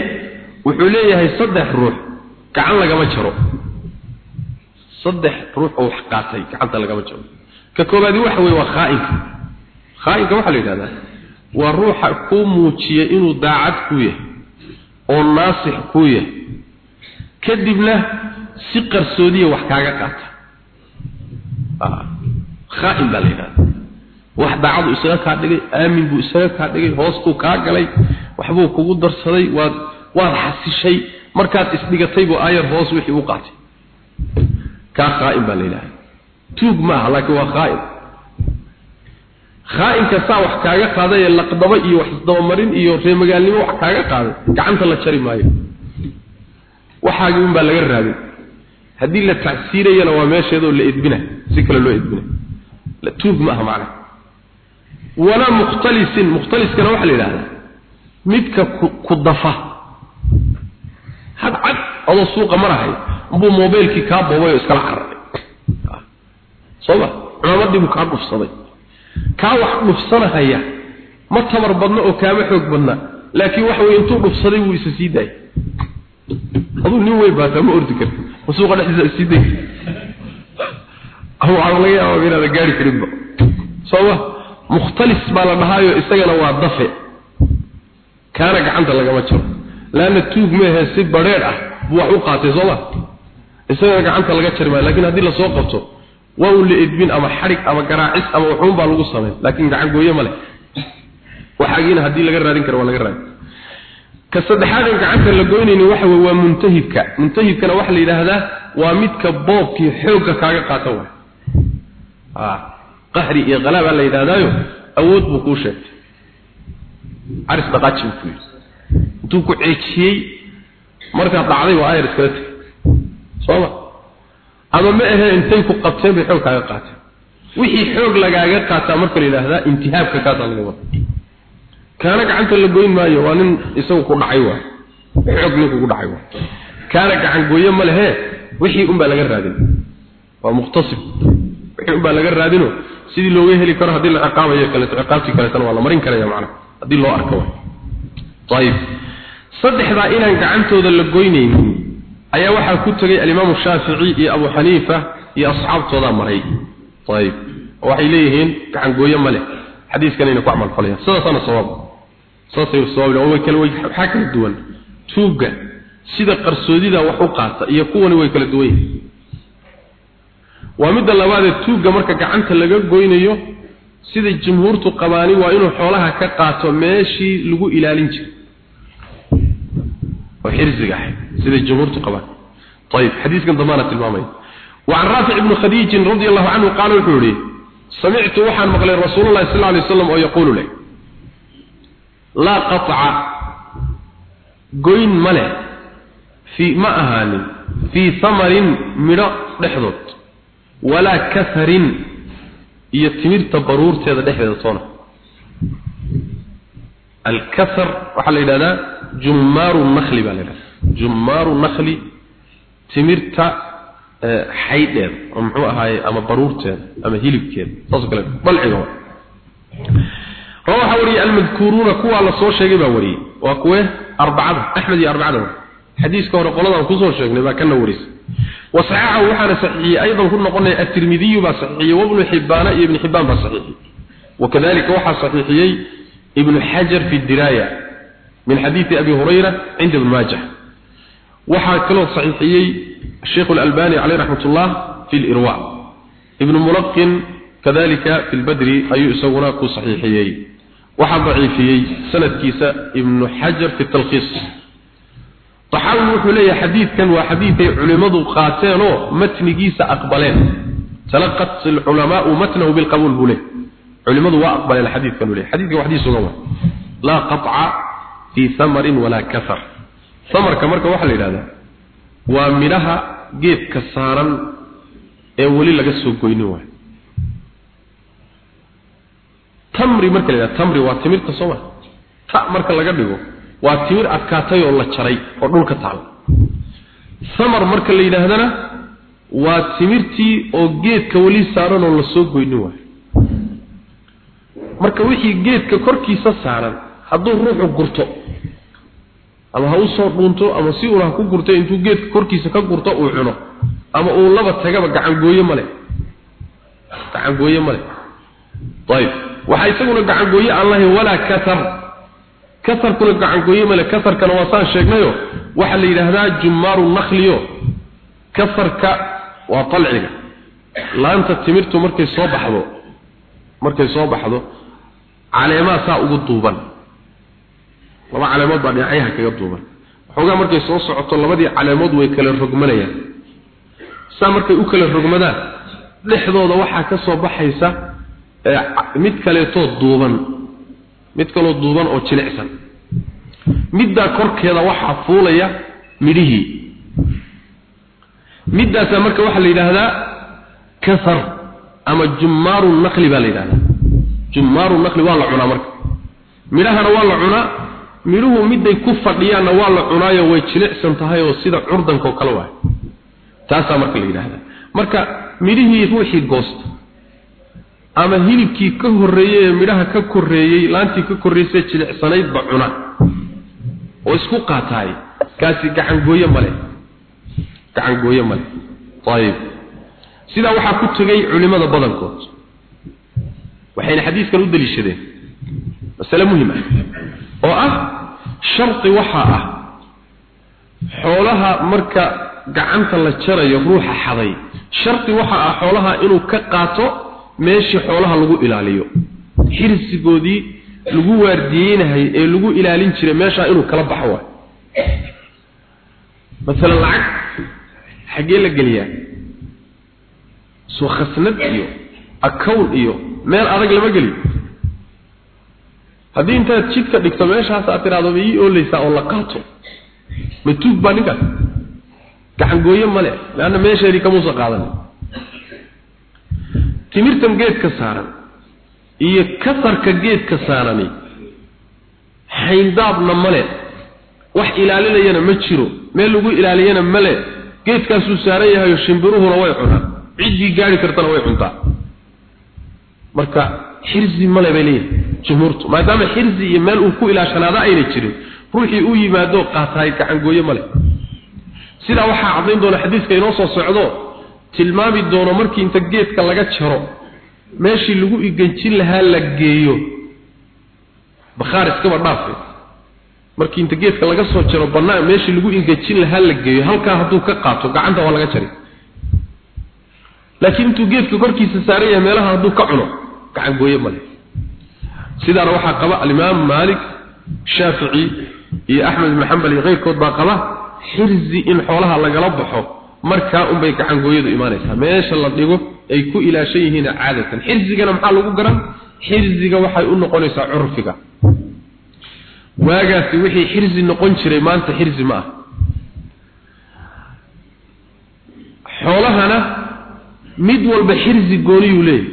wuxuu leeyahay saddex ruux gacan lagama jaro. Saddex ruux oo wax qaatay gacanta lagama jaro oo naasix ku yahay kadibna si qarsoodiya wax kaaga qaata. Khaa'in baa la yidhahdaa. Wax daacadu isaga kaa dhigay aamin buu isaga kaa dhigay hoos buu kaa galay waxbuu kugu darsaday waad waad xasishay markaad isdhigatay buu aayar hoos wixii u qaatay. Kaa khaa'in baa la yidhahdaa. Tuug maaha laakiin waa khaa'in khaa'inka saa wax kaaga qaaday ee laqdaba iyo wax isdabamarin iyo reemagaalnimo wax kaaga qaaday gacanta la jari maayo. Waxaagii un baa laga raadin. Haddii la tacsiirayana waa meesheedoo la edbina si kale loo edbina. Tuug ma aha macna. Walaa mukhtalisin mukhtaliskana waxaa la yidhahdaa midka ku dafa. Had cad adoo suuqa marahay buu mobaylkii kaa boobay oo iskala cararay sooma cumaamadii buu kaa dhufsaday kaa wax dhufsanahaya ma tabar badna oo kaama xoog badna laakiin waxa weye intuu dhufsaday wuu isa sii daayay. Aduu nin weyn baataa ma ordi karti masuuqa dhexdiisa isii day waxaa laga yaabaa inaada gaari karinba. Sooma mukhtalis baa la dhahaayo isagana waa dafe. Kaana gacanta lagama jiro laanna tuug meehe si badheer ah buu wax u qaatay sooma isagana gacanta laga jari maayo laakiin haddii la soo qabto la edbin ama xadhig ama garaacis ama waxuun baa lagu samayn laakiin gacan gooye ma leh. Waxaagiina haddii laga raadin karo waa laga raadin. Ka saddexaad in gacanta la goynayni waxa wey waa muntahibka. Muntahibkana waxaa la yidhaahdaa waa midka boobkii xoogga kaaga qaata waay. Qahri iyo qalaabaa la yidhahdaayo awood buu kuu sheegtay. Caris dhaqaaji buu ku yidhi. Intuu ku ceejiyey markaad dhacday waa ayar iskala tegay sooma ama ma ahe intay ku qabteen bay xoog kaaga qaateen. Wixii xoog lagaaga qaataa marka la yidhaahdaa intihaabka kaasaa laga wada kaana gacanta la goyn maayo waa nin isagu ku dhacay waay xoog ninku ku dhacay waay kaana gacan gooye ma lehe wixii unbaa laga raadin. Waa muqtasib wixii unbaa laga raadino sidii looga heli karo haddii la ciqaabayo kaleeto ciqaabtii kaleetana waa la marin karaya macnaha haddii loo arko waay ayib saddexdaa inaan gacantooda la goynaynin ayaa waxaa ku tegay alimaamu shaafici iyo abu xaniifa iyo asxaabtoodaa maray. Ayib oo waxay leeyihiin gacan gooye ma leh. Xadiiskanayna ku camal falayaan sidaasaana sawaab saasay sawaab way kala way kala duwan. Tuugga. Sida qarsoodida wax u qaata iyo kuwani way kala duwan yihiin. Waa midda labaad ee tuugga marka gacanta laga goynayo sida jumhuurtu qabaani waa inuu xoolaha ka qaato meeshii lagu ilaalin jiray oo xirsiga ahayd sida jumhuurtu qabaan طيب حديث كان ضمانه المامين وعن رافع بن خديج رضي الله عنه قال وحوري سمعت وحن مقال رسول الله صلى الله عليه وسلم ويقول له لا قطع قوين مله في ما أهان في ثمر مرا لحظت ولا كثر يتمر تبرور تيدا لحظة صونة الكثر وحل إلى ذا جمار النخل بالله جمار النخل timirta xaydheed oo muxuu ahaaye ama baruurteed ama hilibkeed saas kale balciga rawaxa wariyay almadkuuruuna kuwa la soo sheegay baa wariyay waa kuwe arbacada axmed iyo arbacada xadiiska hore qoladan kusoo sheegnay baa kana warisay وصححه وحنا صحيح أيضا كنا قلنا الترمذي بصحيح وابن حبان ابن حبان بصحيح وكذلك وحى صحيحي ابن حجر في الدراية من حديث أبي هريرة عند ابن ماجه وحى كله صحيحي الشيخ الألباني عليه رحمة الله في الإرواء ابن ملقن كذلك في البدر أي يسوناك صحيحي وحى ضعيفي سنة كيسة ابن حجر في التلخيص طحاوي حلي حديث كان وحديث علماء قاتينه متن كيسة أقبلين تلقت العلماء متنه بالقبول بله culimadu waa aqbaleen xadiidkan uu leeyahay. Xadiidka waxdiisu uga waa laa qatca fii thamarin walaa kasar. Thamarka marka waxaa la yidhahdaa waa midhaha geedka saaran ee weli laga soo goynin waayo. Tamri marka la yidhahda tamri waa timirta sooma ta marka laga dhigo waa timir adkaatay oo la jaray oo dhulka taal. Thamar marka la yidhaahdana waa timirtii oo geedka weli saaran la soo goynin waayo marka wixii geedka korkiisa saaran hadduu ruuxu gurto ama ha u dhuunto ama si uuna ku gurto intuu geedka korkiisa ka gurto uu cuno ama uu laba tagaba gacan gooyo male gacangooye male ayib. Waxaa isaguna gacangooye aan lahayn walaa katar. Katarkuna gacangooye male katarkana waa saan sheegnayo waxaa la yidhaahdaa jumaaru nakliyo katarka waa qalciga laanta timirtu markay soo baxdo markay soo baxdo caleemaha saa ugu duuban. Laba caleemood baa dhinacyaha kaga duuban. Waxoogaa markay soo socoto labadii caleemood way kala rogmanayaan. Saa markay u kala rogmadaan dhexdooda waxaa ka soo baxaysa mid kaleetoo duuban. Mid kaloo duuban oo jilicsan. Middaa korkeeda waxaa fuulaya midhihii. Middaasaa marka waxaa la yidhaahdaa kasar ama jumaaru naqli baa la yidhahdaa jumaaru naqli waa la cunaa marka. Midhahana waa la cunaa midhuhu midday ku fadhiyaanna waa la cunaayo way jilicsan tahay oo sida curdanka kale waay. Taasaa marka la yidhaahdaa. Marka midhihii ruuxii goosta ama hilibkii ka horreeyey ee midhaha ka korreeyey laantii ka korreysay jilicsanaydba cuna oo isku qaataay kaasi gacangooye male gacangooye male ayib sidaa waxaa ku tegay culimada badankood waxayna xadiiskan u daliishadeen muhiim ah. Oo ah shardi waxaa ah xoolaha marka gacanta la jarayo ruuxa xaday. Shardi waxaa ah xoolaha inuu ka qaato meeshii xoolaha lagu ilaaliyo. Xirsigoodii lagu waardiyeynahay ee lagu ilaalin jiray meeshaa inuu kala baxo waay. Masalan lacag xaggee la geliyaa. Soo khasnad iyo akown iyo meel adag lama geliyo haddii intaad jidka dhigto meeshaas aad tidhahdo ma ii oolaysaa oo la qaato? Ma tuug baa ninkaas? Gacangooye male leanna meesheedii kamuusa qaadan timirtan geedka saaran iyo kasarka geedka saarani xayndaabna male wax ilaalinayana ma jiro. Meel lagu ilaaliyana male geedkaasuu saaran yahayo shimbiruhuna way cunaan. Ciddii gaari kartana way cuntaa marka xirzi male bay leeyihiin jumhuurtu. Maadaama xirzi iyo meel uu ku ilaashanaada ayna jirin ruuxii u yimaado qaataay gacangooye male sidaa waxaa caddayn doona xadiiska inoo soo socdo tilmaami doono markii inta geedka laga jaro meeshii lagu iganjin lahaa la geeyo. Bakhaar iskaba dhaafe markii inta geedka laga soo jaro bannaan meeshii lagu ingejin lahaa la geeyo halkaa hadduu ka qaato gacanta waa laga jari laakiin intuu geedka korkiisa saaran yahay meelaha hadduu ka cuno gacan gooye male sidaana waxaa qaba alimaam maalik shaafici iyo axmed ibn xambal iyo keyrkood baa qaba xirzi in xoolaha lagala baxo markaa unbay gacan gooyadu imaanaysaa. Meesha la dhigo ay ku ilaashan yihiin caadatan. Xirzigana maxaa lagu garan? Xirziga waxay u noqonaysaa curfiga. Waagaasi wixii xirzi noqon jiray maanta xirzi ma ah. Xoolahana mid walba xirzi gooniyuu leeyahy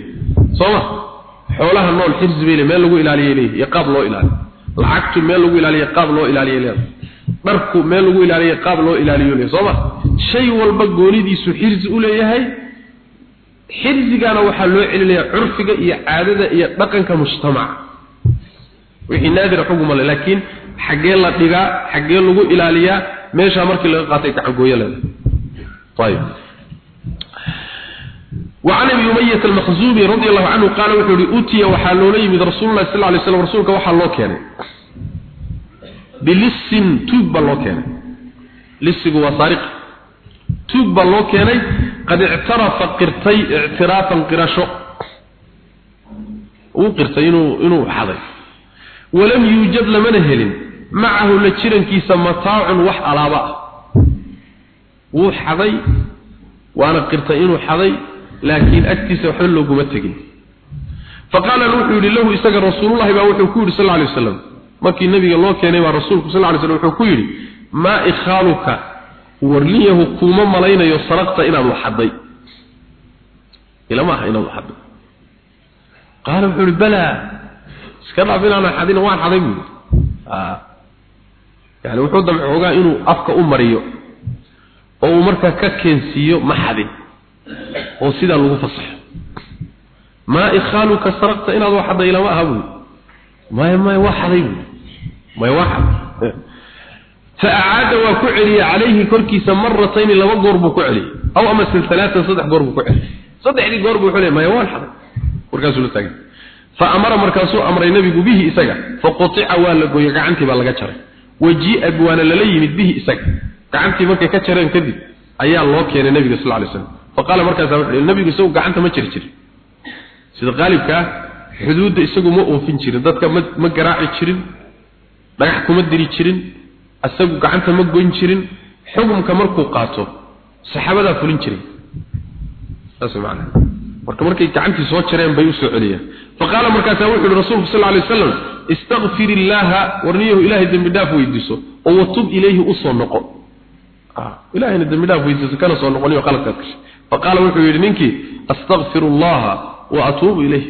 sooma xoolaha nool xirzi bay le meel lagu ilaaliyay leeyahy iyo qaab loo ilaaliyo. Lacagtu meel lagu ilaaliyo qaab loo ilaaliyay leedahay dharku meel lagu ilaaliyo qaab loo ilaaliyo leeyahy sooma shay walba goonidiisu xirzi u leeyahay. Xirzigaana waxaa loo celinayaa curfiga iyo caadada iyo dhaqanka mujtamaca wixii naadira xuguma le laakiin xaggee la dhigaa xaggee lagu ilaaliyaa meeshaa markii laga qaatay gacangooyo leedahay ayib وعن ابي اميه المخزومي رضي الله عنه قال وحوري اوتي وحا لولا يمد رسول الله صلى الله عليه وسلم رسولك وحا لو كينه بلس توب لو كينه لسغ وسارق توب لو كينه قد اعترف قرتي اعترافا قرشو وقرتي انه انه حضر ولم يوجد لمن هلن معه لجيرنكيس متاع وح علابه وحضي وانا قرتي انه حضي laakiin agtiisa waxba looguma tegin. Faqaala wuxuu yidhi lahu isaga rasuulullahi baa wuxuu ku yidhi sal alay wasalam markii nabiga loo keenay baa rasuulku sal lay slam wuxuu ku yidhi maa ikhaaluka warniyahu kuuma malaynayo saraqta inaad waxadday ilama aha inaad waxadday qaala wuxuu yidhi balaa iska dhaaf inaanan xadin waan xaday buu yidhi. Yani wuxuu xoogaa inuu afka u mariyo oo uu markaa ka keensiiyo ma xadin oo sidaa lagu fasaxo maa ikhaaluka saraqta inaad waxaday ilama aha buy maya maya waa xaday buy maya waa xaday فأعاد وكعلي عليه كركيس مرتين لما قرب كعلي أو أمس ثلاثة صدح قرب كعلي saddexdii goor buu wuxuu leeyahay maya waan xaday markaasuu la taagay fa amara markaasuu amray nabigu bihi isaga fa qutica waa la gooyey gacantii baa laga jaray wajii'a waana lala yimid bihi isaga gacantii markay ka jareen kadib ayaa loo keenay nabiga sal alay slam fa qaala markaasa wuxuu nabigu isagu gacanta ma jiri jirin. Sida qaalibka ah xuduudda isagu ma oofin jirin dadka ma ma garaaci jirin dhagax kuma diri jirin isagu gacanta ma goyn jirin xukumka markuu qaato saxaabadaa fulin jiray. Saas macna marka markay gacantii soo jareen bay u soo celiyeen faqaala markaasaa wuxuu yihi rasuulku sal alay wasalam istakfir illaaha warniyahu ilaahay dembi dhaaf weydiiso oo watub ilayhi u soo noqo. Ilahayna dembi dhaaf weydiiso kana soo noqoniyo qaladkaad gashay faqaala wuxuu yidhi ninkii astakfiru allaha wa atuubu ilayh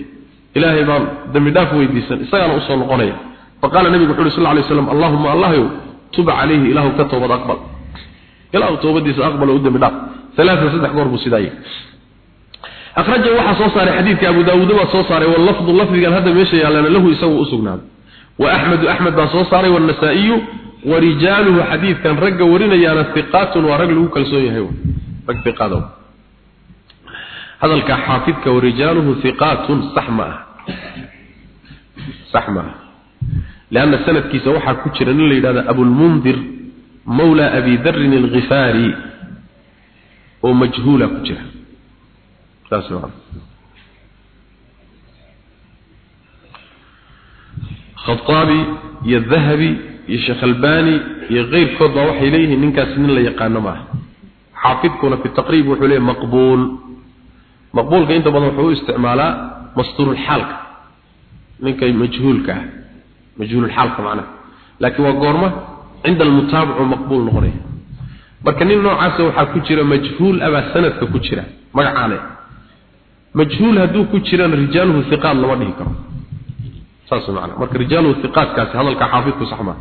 ilaahay baan dembi dhaaf weydiisan isagaana usoo noqonaya faqaala nabigu wuxu uhi sal lay slam allahuma allahyow tub calayhi ilaahu ka toobad aqbal ilaahu toobadiisa aqbal oo u dembi dhaaf ثلاثة صدح قرب سداي أخرجه وحا صوصار حديث أبو داود وصوصار واللفظ اللفظ قال هذا ميشي لأن له يسوي أسقنا وأحمد أحمد صوصار والنسائي ورجاله حديث كان رجع ورنا يا ثقات ورجله كالسوي هيو hadalka xaafidka warijaaluhu hiqaatun sax ma ah. Sax ma ah. Lianna sanadkiisa waxaa ku jira nin la yidhahda abulmundir mawla abi darin alkhifaari oo majhuula ku jira. Saas maa khaaabi iyo dahabi iyo sheekh albani iyo keyrkood baa waxay leeyihiin ninkaasi nin la yaqaano maaha xaafidkuna fi taqriib wuxuu leeyahy maqbuul maqbuulka inta badan wuxuu u isticmaalaa mastuurul xaalka. Ninka majhuulka ah majhuulul xaalka macnaha. Laakiin waa goorma cinda almutaabacu maqbuul noqonaya. Marka nin noocaasa ah waxaa ku jira majhuul abaa sanadka ku jira magacaane. Majhuul hadduu ku jirana rijaaluhu hiqaad lama dhihi karo. Saas macana marka rijaaluhu hiqaadkaasi hadalka xaafidku sax maa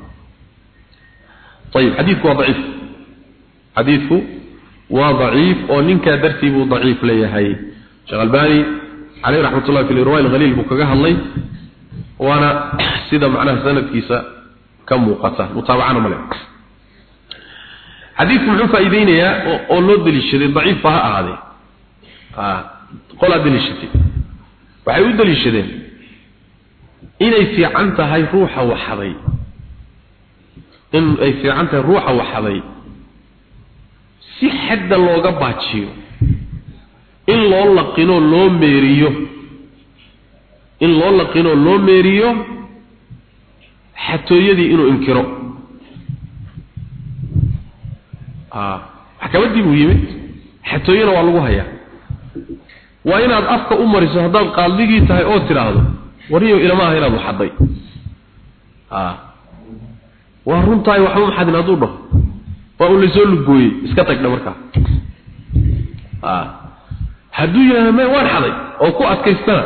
ayib xadiidku waa daciif. Xadiidku waa daciif oo ninkaa dartii buu daciif leeyahay sheekh albaani caleyh raxmatullahi fi riwaaya alhaliil buu kaga hadlay waana sida macnaha sanadkiisa ka muuqata. Mutaabacana male xadiidku muxuu faa-iideynayaa oo loo daliishaday daciifba ha ahaadee. Qolaa daliishatay waxay u daliishadeen inay fiican tahay ruuxa waxaday in fiican tahay ruuxa waxaday si xadda looga baajiyo in loo laqinoo loo meeriyo. In loo laqinoo loo meeriyo xatooyadii inuu inkiro. Maxkamadii buu yimid? Xatooyana waa lagu hayaa. Waa inaad afka u mariso haddaad qaadigii tahay oo tidhaahdo wariyo ilama aha inaad waxadday waa runtahay waxba maxadin hadduu dhaho. Waa un la soo lugooyey iska tagdha markaa hadduu yidhahda me waan xaday oo ku adkaystana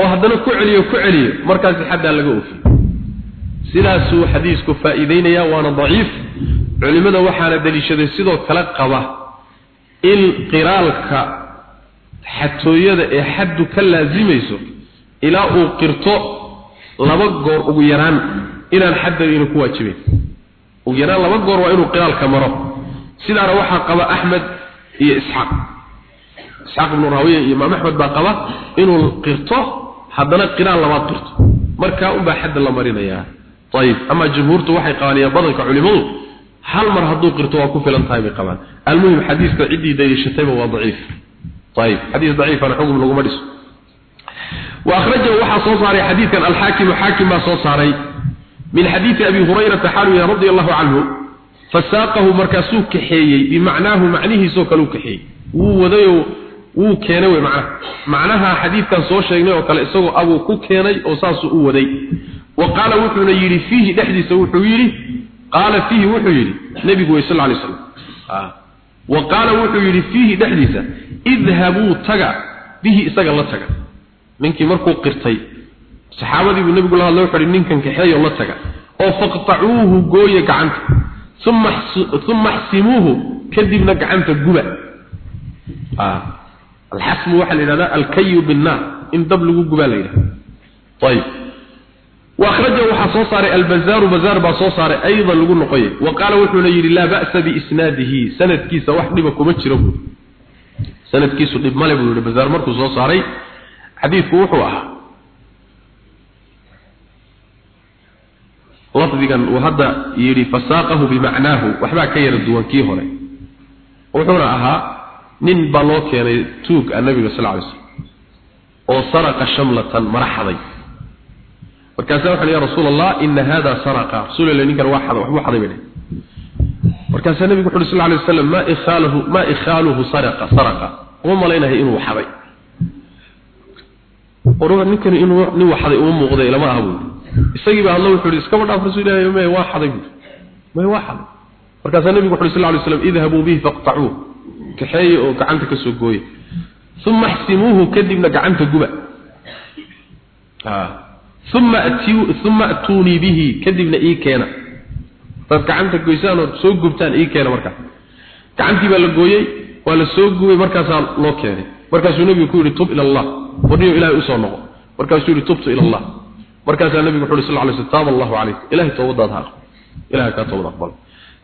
oo haddana ku celiyo ku celiyo markaasi xaddaa laga oofiy sidaasuu xadiisku faa'iideynayaa waana daciif. Culimada waxaana daliishaday sidoo kale qaba in qiraalka xatooyada ee xaddu ka laasimayso ilaa uu qirto laba goor ugu yaraan inaan xadda inu ku waajibayn ugu yaraan laba goor waa inuu qiraalka maro. Sidaana waxaa qaba axmed iyo isxaaq isxaaq ibnu raawiya iyo imaam axmed baa qaba inuu qirto haddana qiraal labaad qirto. Markaa unbaa xadda la marinayaa. Ayib amaa jumhuurtu waxay qabanayaan badanka culimadu hal mar hadduu qirto waa ku filan tahay bay qabaan. Almuhim xadiiska ciddii daliishatayba waa daciif. Ayib xadiis daciifana xugum laguma dhiso. Waxaa soo saaray xadiidkan alxaakimu xaakim baa soo saaray. Min xadiidi abi hurayrata xaaluya radia allahu canhu fasaaqahu markaasuu kaxeeyey bimacnaahu macnihiisoo kale u kaxeeyey wuu keenay wey macnaha. Macnaha xadiidkan soo sheegnay oo kale isagoo abuu ku keenay oo saasuu u waday. Wa qaala wuxuuna yidhi fiihi dhexdiisa wuxuu yidhi qaala fiihi wuxuu yidhi nebigu wey sal lay slam wa qaala wuxuu yidhi fiihi dhexdiisa idhabuu taga bihi isaga la taga. Ninkii markuu qirtay saxaabadii buu nebigu la hadlay wuxuu yidhi ninkan kaxeeyo la taga. Oo faqtacuuhu gooya gacanta. Uma uma xsimuuhu kadibna gacanta guba alxasmu waxaa la yidhahdaa alkayu binnaar in dab lagu gubaa la yidhahda ayib واخرجه وحا سو صاري البزار بزار با سو صاري ايضا لغو نقيه وقال وحنا يري لا باس باسناده سند كيسا wax dhiba kuma jiro sanadkiisu dhib male buu yidhi bazaar markuu soo saaray xadiidku wuxuu ahaa lafdigan uu hadda yidhi fasaaqahu bimacnaahu waxbaa ka yara nin baa loo keenay tuug a nabiga sal lay slam oo saraqa shamlatan maraxaday. Markaasaa waxa ya rasuul allah ina hada saraqa. Rasuul allah ninkan waa xaday waxbuu xaday bay markaasaa nabigu wuxu sal lay wasalam ma ikhaaluhu ma ikhaaluhu saraqa saraqa. Uma malaynahay inuu xaday oruga ninkani inuu nin waxaday uma muuqday lama aha buu isagii baa alla wuxuu iskaba dhaaf rasuul ilaahay ma waa xaday buu ma waa xaday. Markaasaa nabigu wuxuu sal lay wasalam idhabuu bihi faqtacuuh kaxeeye oo gacanta ka soo uma axsimuuhu kadibna gacanta guba. Uma uma atuunii bihi kadibna ii keena. Dad gacanta goysaan oo soo gubtaan ii keena markaa gacantii baa la gooyey waa la soo gubay markaasaa loo keenay. Markaasuu nabigu ku yidhi tub ila allah. Warniyo ilahay u soo noqo. Markaasuu yidhi tubtu ila allah. Markaasaa nabigu wuxu uhi sal ly sl taaba allahu calayk ilahay toobadaad ha ilahay kaa toobad aqbal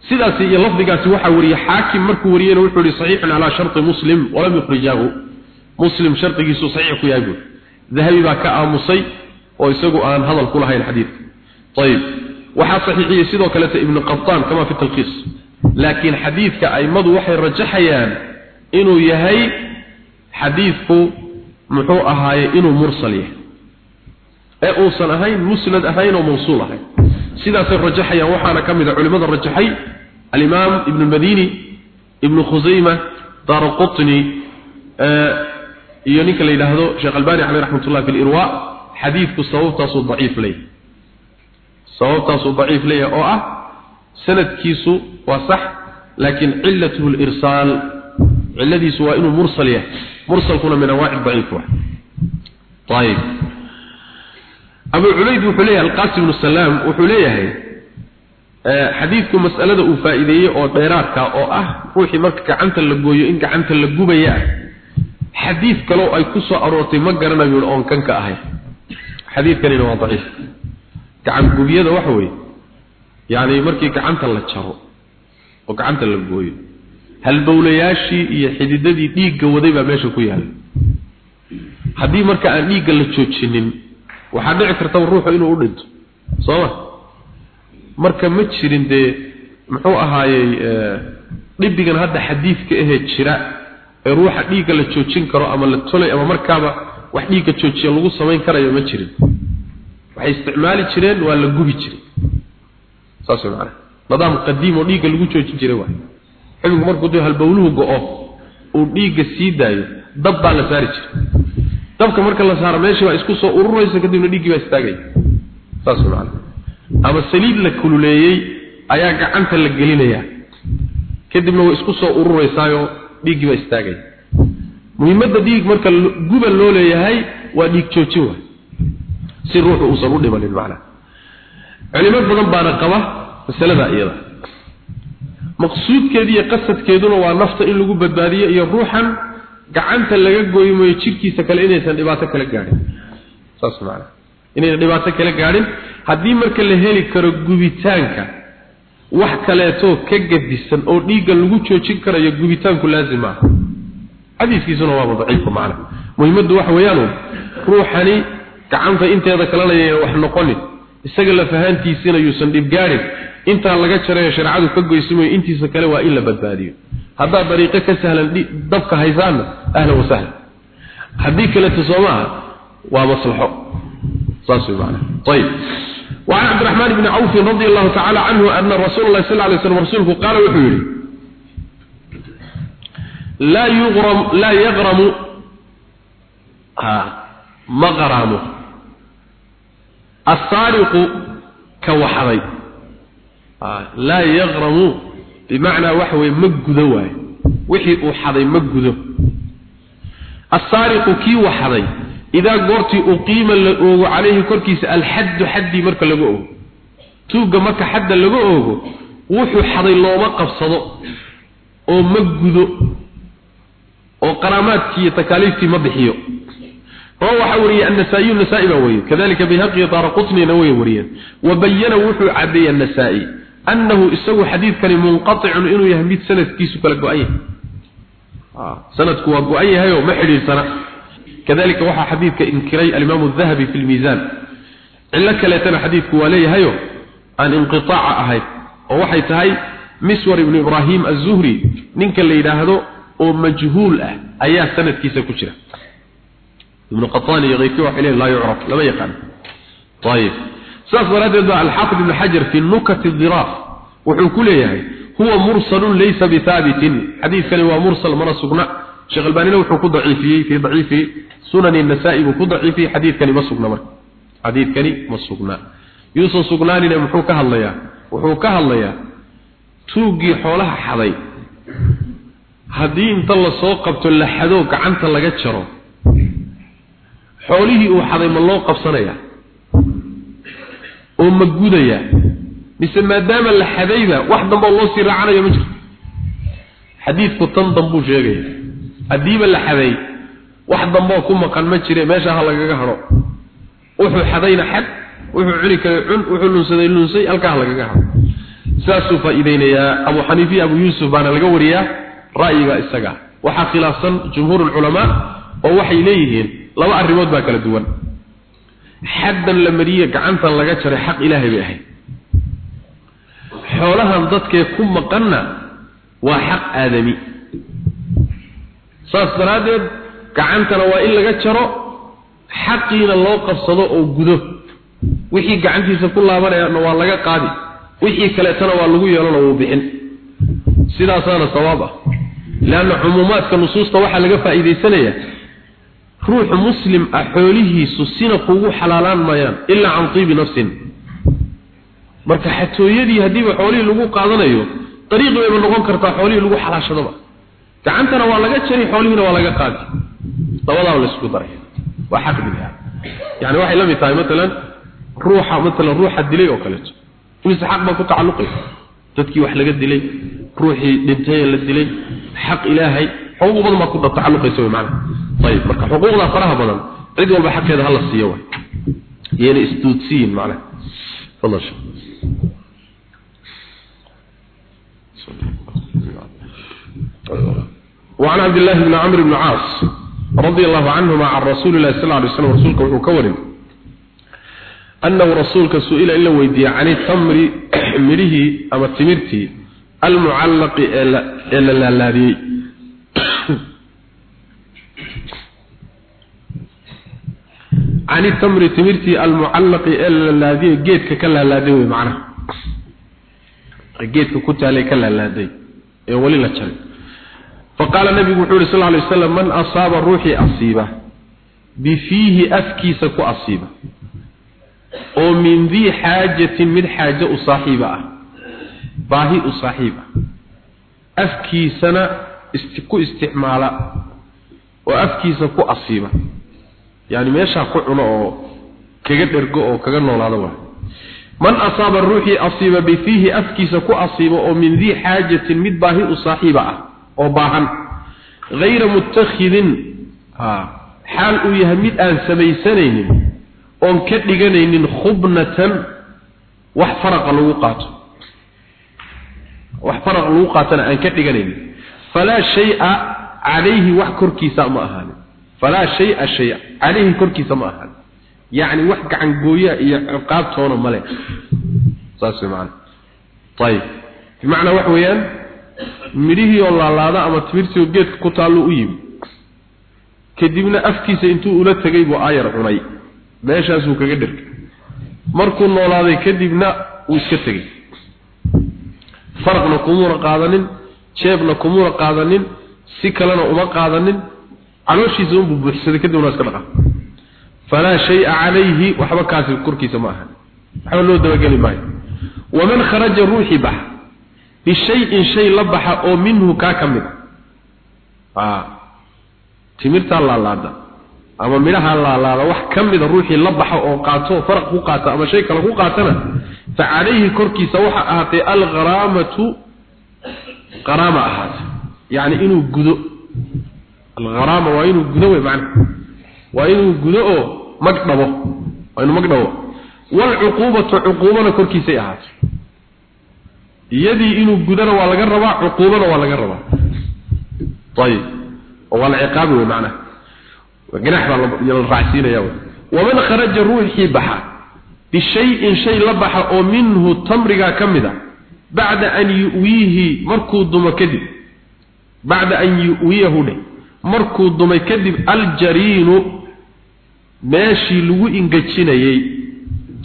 sidaasi iyo lafdigaasi waxaa wariyey xaakim markuu wariyeyna wuxuu yihi saxiixun calaa sharti muslim walam yukhrijaahu. Muslim shardigiisuu saxiix ku yahay buuri dahabi baa ka aamusay oo isagu aan hadal ku lahayn xadiidka. Ayib. Waxaa saxiixiyey sidoo kaleeta ibnu qataan kama fi talkiis laakiin xadiidka aimadu waxay rajaxayaan inuu yahay xadiidku muxuu ahaaye inuu mursal yahay. Ee uusan ahayn musnad ahayn oo mawsuul ahayn. Sidaasay rajaxayaan waxaana ka mid a culimada rajaxay alimaam ibn madini ibnu khusayma daraqutni iyo ninka la yidhaahdo sheekh albani caleyh raxmat ullahi fi lirwa xadiidku sababtaasuu daciif leeyahy sababtaasuu daciif leeyahay oo ah sanadkiisu waa sax laakiin cilatuhu lirsaal ciladiisu waa inuu mursal yahay. Mursalkuna min anwaaci daciif wa ayib abu cubayd wuxuu leeyahay alqasim bnu salaam wuxuu leeyahay xadiidku mas'alada uu faa'iideeyey oo dheeraadka oo ah ruuxii marka gacanta la gooyo in gacanta la gubaya xadiid kaloo ay ku soo aroortay ma garanayo oon kan ka ahay. Xadiidkanina waa daciif. Gacan gubiyada waxa weeye. Yacni markii gacanta la jaro oo gacanta la gooyo halbowlayaashii iyo xididadii dhiigga waday baa meesha ku yaalla. Haddii marka aan dhiigga la joojinin waxaa dhici kartaba ruuxu inuu u dhinto. Sooma marka ma jirin dee muxuu ahaayey dhibigan hadda xadiidka ahee jira ee ruuxa dhiigga la joojin karo ama la tolay ama markaaba wax dhiigga joojiya lagu samayn karayo ma jirin. Waxay isticmaali jireen waa la gubi jiray. Saas macana nidaam qadiim oo dhiigga lagu joojin jiray waay xubinku markuu dee halbowluhu go-o uu dhiigga sii daayo dab baa la saari jiray. Dabka marka la saaro meesha waa isku soo ururaysa kadibna dhiiggii baa istaagaya saas macana ama saliid la kululeeyey ayaa gacanta la gelinayaa. Kadibna way isku soo ururaysaayo dhiiggii baa istaagaya muhiimadda dhiig marka guba loo leeyahay waa dhiig joojin waay. Si ruuxu uusan u dhimanin macnaha culimo badan baana qaba masalada iyada. Maqsuudkeedu iyo qasadkeeduna waa nafta in lagu badbaadiyo iyo ruuxan gacanta laga gooyi mooyo jirkiisa kale inaysan dhibaato kala gaadhin. Saas macnaha inaysan dhibaato kala gaadhin haddii marka la heli karo gubitaanka wax kaleetoo ka gadisan oo dhiigga lagu joojin karayo gubitaanku laazim maaha xadiiskiisuna waaba daciifka macna. Muhiimaddu waxa weeyaan ruuxani gacanta inteeda kalena yayna wax noqonin. Isaga lafahaantiisina yuusan dhib gaadhin intaa laga jarayo shareecadu ka goysimayo intiisa kale waa in la badbaadiyo. Haddaad dariiqo ka sahlan dabka haysaanna ahlan wasahlan haddii kaleeto soo maaha waa maslaxo. Saas way macna. Ayib وعن عبد الرحمن بن عوف رضي الله تعالى عنه أن رسول الله صلى الله عليه وسلم رسوله قال وحيري لا يغرم لا يغرم آه مغرم السارق كوحري آه لا يغرم بمعنى وحوي مجدو وحي أحضي مجدو السارق كي وحضي إذا قرت أقيم عليه كركيس الحد حدي مرك لقوه توقع مرك حد لقوه وحو حضي الله مقف صدق أو مجدو oo qaraamaadkii takaaliiftii ma bixiyo oo waxa wariye an-nasaa'i an-nasaa'i ba wariye kadalika bihaqi darqutni nawi wariye wabayyana wuxuu cadeeyay an-nasaa'i annahu isagu xadiidkani munqati'un inuu yahay mid sanadkiisu kala go'ay sanadku waa go-an yahay oo ma xidhiirsana kadalika waxaa xadiidka inkiray alimaamu dahabi fi lmiisaan cillo kaleetana xadiidku waa leeyahayo aan inqitaaca ahayn oo waxay tahay miswar ibnu ibraahim azuhri ninka la yidhaahdo oo majhuul ah ayaa sanadkiisa ku jira. Ibnu qatani iyo keyrkii waxay leeyihiin laa yucraf lama yaqaan. Ayib saas daraaddeed baa alxaafid ibnu xajar fi nukati diraaf wuxuu ku leeyahay huwa mursalun laysa bithabitin xadiidkani waa mursal mana sugna sheekh albaanina wuxuu ku daciifiyey fii daciifi sunani nasaa-i buu ku daciifiyey. Xadiidkani ma sugna marka. Xadiidkani ma sugna. Yuusan sugnaanina muxuu ka hadlayaa? Wuxuu ka hadlayaa tuuggii xoolaha xaday. Haddii inta la soo qabto la xadoo gacanta laga jaro xoolihii uu xaday ma loo qabsanayaa? Oo ma gudayaa? Mise maadaama la xadayba wax damboo loo sii raacanayo ma jirto? Xadiidku tan dambuu sheegaya haddiiba la xaday. Wax damboo ku maqan ma jire meesha ha lagaga hadho wuxuu xadayna xad wuxuu cuni karay cun wuxuu lunsaday lunsay halkaa ha lagaga hadho saasuu faa'iideynayaa abu xaniifiya abu yuusuf baana laga wariyaa ra'yiga isaga. Waxaa khilaafsan jumhuur ulculamaa oo waxay leeyihiin laba arrimood baa kala duwan. Xaddan la mariye gacantan laga jaray xaq ilaahay bay ahayd. Xoolahan dadkee ku maqanna waa xaq aadami saas daraaddeed gacantana waa in laga jaro xaqiina loo qabsado oo gudo. Wixii gacantiisa ku laabanayaana waa laga qaadi. Wixii kaleetana waa lagu yeelano wuu bixin. Sidaasaana sawaab ah. Leanna cumuumaadka nusuusta waxaa laga faa'iidaysanayaa ruuxu muslim ah xoolihiisu sina kugu xalaalaan maayaan ilaa can tiibi nafsin. Marka xatooyadii haddiiba xoolihii lagu qaadanayo dariiqi bayba noqon kartaa xoolihii lagu xalaashadaba gacantana waa laga jari xoolihiina waa laga qaadi. Labadaaba la daray. Waa xaq yani waxay la tahay matalan ruuxa matalan ruuxa dilay oo kaleeto imise xaq baa ku tacalluqaysa dadkii wax laga dilay ruuxii dhintay la dilay xaq ilaahay xuquuq badan baa ku tacalluqaysa way macna ayib marka xuquuqda faraha badan cid walba xaqeeda hala siiyo way. Yeena istuudsiin macna fadlan وعن عبد الله بن عمرو بن عاص رضي الله عنهما عن رسول الله صلى الله عليه وسلم رسولك وكورن أنه رسولك سئل إلا ويدي عن التمر مره أما التمرتي المعلق إلا الذي عن التمر تمرتي المعلق إلا الذي جيتك كلا الذي معنا جيتك كنت عليه كلا الذي ولي لا faqaala nabigu wuxuu yihi sal ly waslam man asaaba ruuxii asiiba bifiihi afkiisa ku asiiba oo min dii xaajatin mid xaaje u saaxiiba ah baahi u saaxiib ah afkiisana ku isticmaala oo afkiisa ku asiiba. Yani meeshaa ku cuno oo kaga dhergo oo kaga noolaada waa man asaaba ruuxii asiiba bifiihi afkiisa ku asiiba oo min dii xaajatin mid baahi u saaxiiba ah baahan. Ghayra muttakhidin xaal uu yahay mid aan samaysanaynin oon ka dhiganaynin khubnatan wax faraqa lagu qaato. Wax faraqa lagu qaatana aan ka dhiganaynin. Falaa shay'a calayhi wax korkiisa ma ahaanin. Falaa shay'a shay'a calayhi korkiisa ma ahaanin. Yacni wax gacan gooya iyo ciqaabtoona male saas way macana ayib bimacnaa wax weeyaan midhihii oo laalaada ama timirtii oo geedka ku taallo u yimi kadibna afkiisa intuu ula tegay buu aayar cunay. Meeshaasuu kaga dhergay. Markuu noolaaday kadibna wuu iska tegey faraqna kumuuna qaadanin jeebna kumuuna qaadanin si kalena uma qaadanin. Calooshiisa unbuu buuxsaday kadibna iska dhaqa falaa shay-a calayhi waxba kaasi korkiisa ma ahan. Waxba loo dabageli maayo. Waman kharaja ruuxii bax bishayin shay la baxa oo minhu kaa ka mid a timirtaa laalaada ama midhaha laalaada wax ka mida ruuxii la baxa oo qaato faraq ku qaata ama shay kale ku qaatana fa calayhi korkiisa waxa ahaatay algharaamatu qaraama ahaatay yacni inuu gudo algharaama waa inuu gudo wey macna waa inuu gudo oo mag dhabo waa inuu mag dhabo waalcuquubatu cuquubana korkiisay ahaatay iyadii inuu gudana waa laga rabaa cuquubana waa laga rabaa. Ayib oo waa la ciqaabi wey macnaha ganax baa la raacsiinaya wey waman kharaja ruuxii baxa bishayin shay la baxa oo minhu tamrigaa ka mid a bacda an yu'wiihi markuu dumo kadib bacda an yu'wiyahu dheh markuu dumay kadib aljariinu meeshii lagu ingejinayey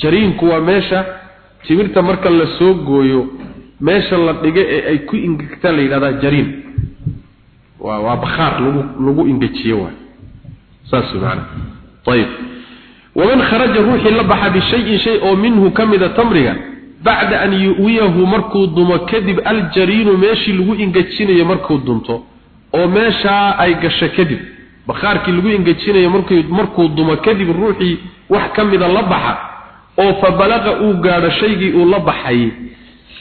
jariinku waa meesha timirta marka la soo gooyo meesha la dhiga ee ay ku ingegtaan la yidhahdaa jariin. Waa waa bakhaar lagu lagu ingejiye waay saas macana ayib waman kharaja ruuxii la baxa bishayin shay oo minhu ka mida tamriga bacda an yu'wiyahu markuu dumo kadib aljariinu meeshii lagu ingejinayo markuu dunto oo meeshaa ay gasho kadib bakhaarkii lagu ingejinayo markuu markuu dumo kadib ruuxii wax ka mida la baxa oo fa balaqa uu gaadho shaygii uu la baxay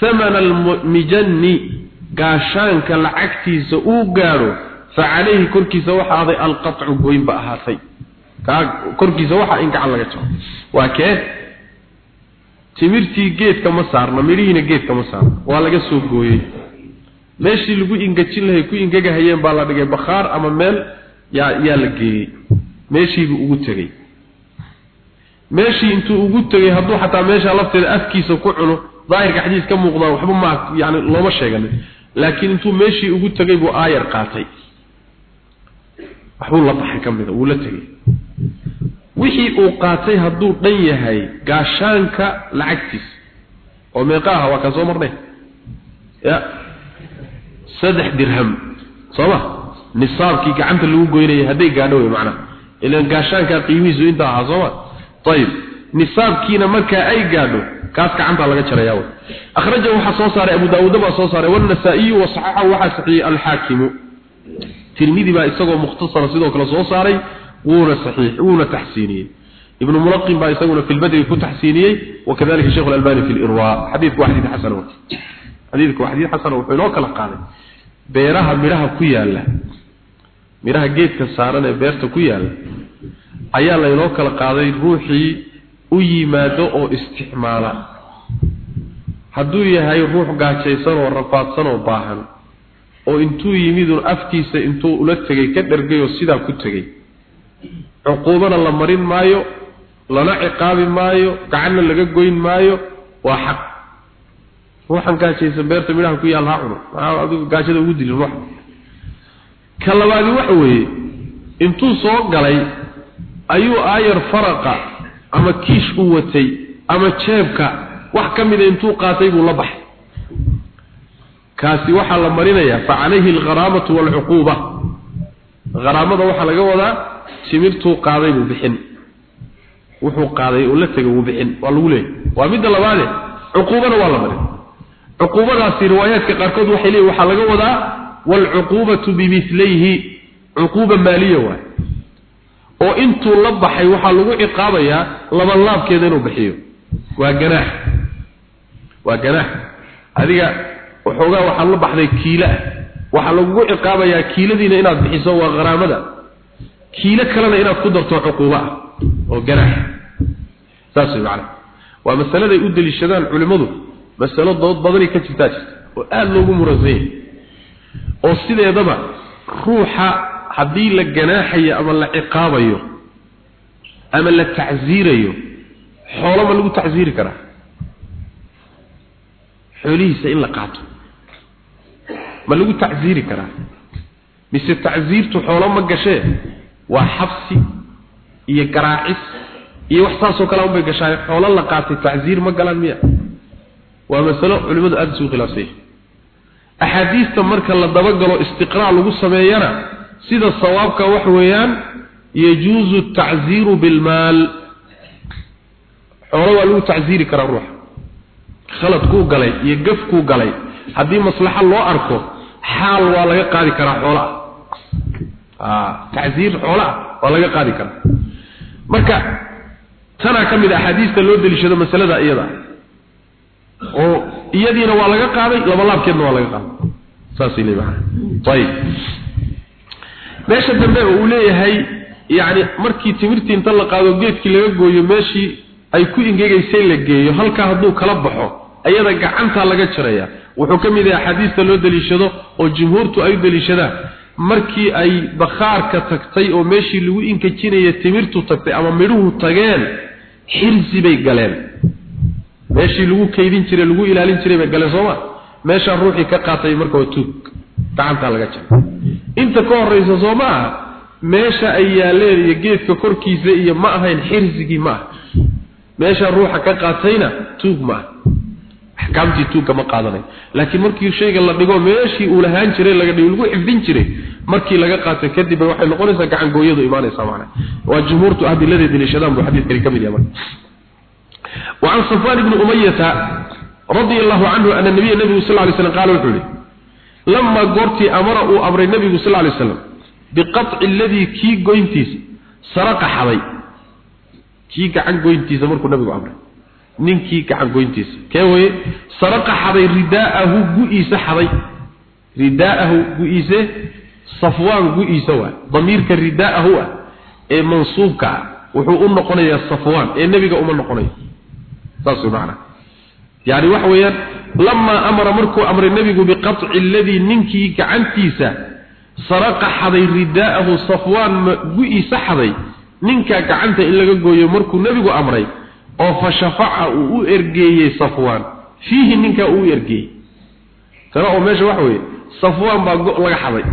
thamana almijanni gaashaanka lacagtiisa uu gaadho fa calayhi korkiisa waxa aday alqatcu goyn ba ahaatay. Korkiisa waxa in gacan laga jaro waa kee? Timirtii geedka ma saarna midhihiina geedka ma saarna waa laga soo gooyey. Meeshii lagu ingejin lahay ku ingegahayeen baa la dhigay bakhaar ama meel yaa yaa la geeyey. Meeshiibuu ugu tegey. Meeshii intuu ugu tegey hadduu xataa meesha lafteeda afkiisa ku cuno daahirka xadiis ka muuqdaa waxba ma yani looma sheeganin. Laakiin intuu meeshii ugu tegey buu aayar qaatay. Waxbuu la baxay ka mida wuu la tegey. Wixii uu qaatay hadduu dhan yahay gaashaanka lacagtiisa. Oo meeqa aha waa kaan soo marnay? Ya. Saddex dirham. Soo ma? Nisaabkii gacanta lagu goynayay hadday gaadho wey macnaha ilan gaashaankaa qiimihiisu intaa ahaa soo ma? Ayib nisaabkiina markaa ay gaadho kaas gacanta laga jaraya wey akhrajahu waxaa soo saaray abu daawuud baa soo saaray wanasaa'iyu wasaxaxahu waxaa saxiiyey alxaakimu tirmidi baa isagoo mukhtasara sidoo kale soo saaray wuuna saxiix wuuna taxsiiniyey. Ibn mulaqin baa isaguna fi lbadri ku taxsiiniyey wakadalika sheekh alalbani fi lirwa xadiidku waa xadiid xasan xadiidku waa xadiid xasan wuxuu inoo kala qaaday. Beeraha midhaha ku yaalla midhaha geedka saaran ee beerta ku yaalla ayaa laynoo kala qaaday ruuxii u yimaado oo isticmaala. Hadduu yahay ruux gaajaysan oo rafaadsan oo baahan oo intuu yimidun afkiisa intuu ula tegay ka dhergay oo sidaa ku tegey cuquubana la marin maayo lana ciqaabi maayo gacanna laga goyn maayo waa xaq. Ruuxan gaajaysan beerta midhaha ku yaal ha cuno. Maxaa adigu gaajada ugu dilin ruux ka labaadi waxa weeye intuu soo galay ayuu aayar faraqa ama kiish u watay ama jeebka wax ka mida intuu qaatay buu la baxay. Kaasi waxaa la marinayaa fa calayhi algharaamatu waalcuquuba haraamada waxaa laga wadaa timirtuu qaaday buu bixin. Wuxuu qaaday oo la tegay wuu bixin waa lagu leeyahy waa midda labaade cuquubana waa la marin. Cuquubadaasi riwaayaadka qaarkood waxay leeyihiin waxaa laga wadaa waalcuquubatu bimithlayhi cuquuba maaliya waay oo intuu la baxay waxaa lagu ciqaabayaa laban laabkeeda inuu bixiyo. Waa ganaax. Waa ganaax. Adiga waxoogaa waxaad la baxday kiila. Waxaa lagugu ciqaabayaa kiiladiina inaad bixiso waa qaraamada kiilo kalena inaad ku darto cuquubo ah oo ganaax. Saas way macana waa masaladay u deliishadaan culimmadu. Masalo dood badanay ka jirtaa jirta oo aada loogu muransan yahay oo sideedaba ruuxa haddii la ganaaxayo ama la ciqaabayo ama la tacsiirayo xoolo ma lagu tacsiiri karaa. Xoolihiisa in la qaato ma lagu tacsiiri karaa. Mise tacsiirtu xoolo ma gashee waa xabsi iyo garaacis iyo wax saasoo kale unbay gashaay xoolo la qaatay tacsiir ma galaan miya. Waa masalo culimmadu aada isugu khilaafsanya axaadiista marka la dabagalo istiqraa lagu sameeyana sida sawaabka wax weeyaan yajuuzu tacziiru bilmaal. Xoolo waa lagu tacziiri karaa ruuxa khalad kuu galay iyo gaf kuu galay. Haddii maslaxo loo arko xaal waa laga qaadi karaa xoola ah tacziir xoola ah waa laga qaadi karaa. Marka tanaa ka mid a axaadiista loo deliishado masalada iyada. Oo iyadiina waa laga qaaday labalaabkeedna waa laga qaaday. Saasay leeyahay ayib meesha dambe uu leeyahay yani markii timirtii inta la qaado geedkii laga gooyo meeshii ay ku ingegaysay la geeyo halkaa hadduu kala baxo ayada gacanta laga jaraya. Wuxuu ka mid yahay axaadiista loo daliishado oo jumhuurtu ay u daliishadaan markii ay bakhaarka tagtay oo meeshii lagu inkajinaya timirtu tagtay ama midhuhu tageen xirsi bay galeen. Meeshii lagu kaydin jiray lagu ilaalin jiray bay galeen sooma meeshaa ruuxii ka qaatay marka waa tuug gacantaa laga jaray inta ka horraysa soo ma aha meesha ay yaaleen iyo geedka korkiisa iyo ma ahayn xirsigii ma aha meeshaa ruuxa ka qaatayna tuug ma aha axkaamtii tuugka ma qaadanayo laakiin markii shayga la dhigo meeshii uu lahaan jiray laga dhigo lagu xifdin jiray markii laga qaatay kadib waxay noqonaysaa gacan gooyadu imaanaysaa macna waa jumhuurtu adiladeed dilishadaan buu xadiidkani ka mid yahay وعن صفوان بن أمية رضي الله عنه أن النبي النبي صلى الله عليه وسلم قال وحولي lama goortii amara uu amray nabigu sal ly slam biqaci ladii kii goyntiisa saraqa xaday. Kii gacan goyntiisa markuu nabigu amray. Ninkii gacan goyntiisa. Kee waye saraqa xaday ridaahu gu-iisa xaday. Ridaaahu gu-iise safwaan gu-iisa waay damiirka ridaaahu ah ee mansuubka ah wuxuu u noqonayaa safwaan ee nebiga uma noqonayo. Saasuu macnaa. Yani waxa weeyaan lamaa amara markuu amray nebigu biqaطci aladii ninkii gacantiisa saraqa xaday ridaahu safwaan gu-iisa xaday ninkaa gacanta in laga gooyo markuu nebigu amray oo fa shafaca uu u ergeeyey safwaan. Fiihi ninkaa uu u ergeeyey. Tana oo meesha waxa weeye safwaan baa go' laga xaday.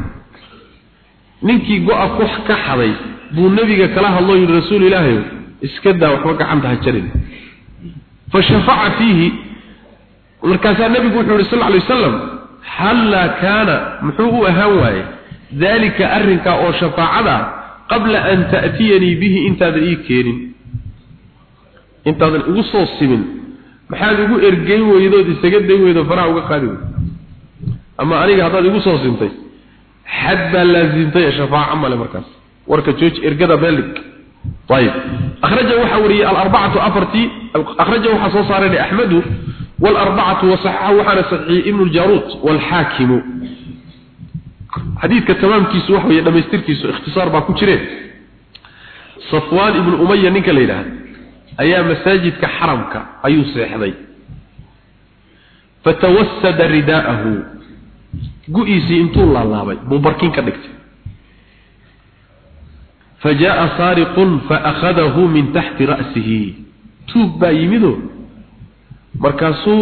Ninkii go-a ku ka xaday buu nebiga kala hadloo yidhi rasuul ilaahayow iska daa waxba gacanta ha jarin. Fa fiihi markaasaa nebigu wuxuu yihi sal alay wasalam hallaa kaana muxuu u ahaan waaye daalika arrinkaa oo shafaacada qabla an ta'tiyanii bihi intaadan ii keenin. Intaadan igu soo simin maxaad igu ergeyn weydood isaga day weydo faraha uga qaadi weydo. Ama aniga haddaad igu soo simtay xad baa laasimtay shafaaco male markaas. Warka jooji ergada beelig ayib akhraja waxaa wariyey alarbacatu afartii akhraja waxaa soo saaray axmedu والأربعة وصححه وحنا صحيح ابن الجارود والحاكم حديث كتمام كيسو وحوية لما يستر كيسو اختصار باكو جرين صفوان ابن أمية نيكا ليلة أيام مساجد كحرمك أيو سيحضي فتوسد رداءه قئيسي انتو الله الله بي مباركين كدكت فجاء سارق فأخذه من تحت رأسه توب بايمدو markaasuu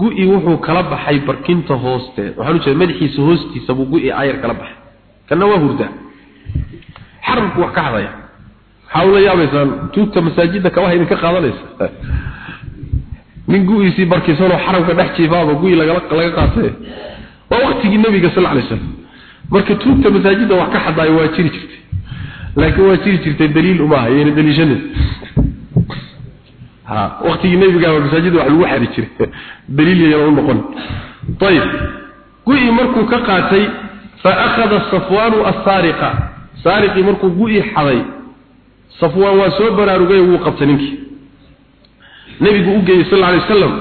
gu-i wuxuu kala baxay barkinta hoosteed waxaan u jeeda madaxiisa hoostiisa buu gu-i ayar kala baxay. Kana waa hurdaa xaramku wax ka hadaya waxaa ula yaabaysaan tuugta masaajidda kabaha idinka qaadanaysa. Nin gu-iisii barkisanoo xaramka dhex jiifaaba gu-i laga qaatay. Waa waktigii nabiga sal alay slam marka tuugta masaajidda wax ka xadaayo waa jiri jirtay. Laakiin waa jiri jirtay daliil uma aha yayna daliishanin ha waqtigii nabiga oo masaajidda wax lagu xari jiray. Daliil yar oo noqon. Tayib. Gu'i markuu ka qaatay fa akhadha safwan as-sariqa sariqi markuu gu'i xaday safwan waa soo baraarugay wuu qabtay ninkii. Nabigu u geeyay sallallahu alayhi wasallam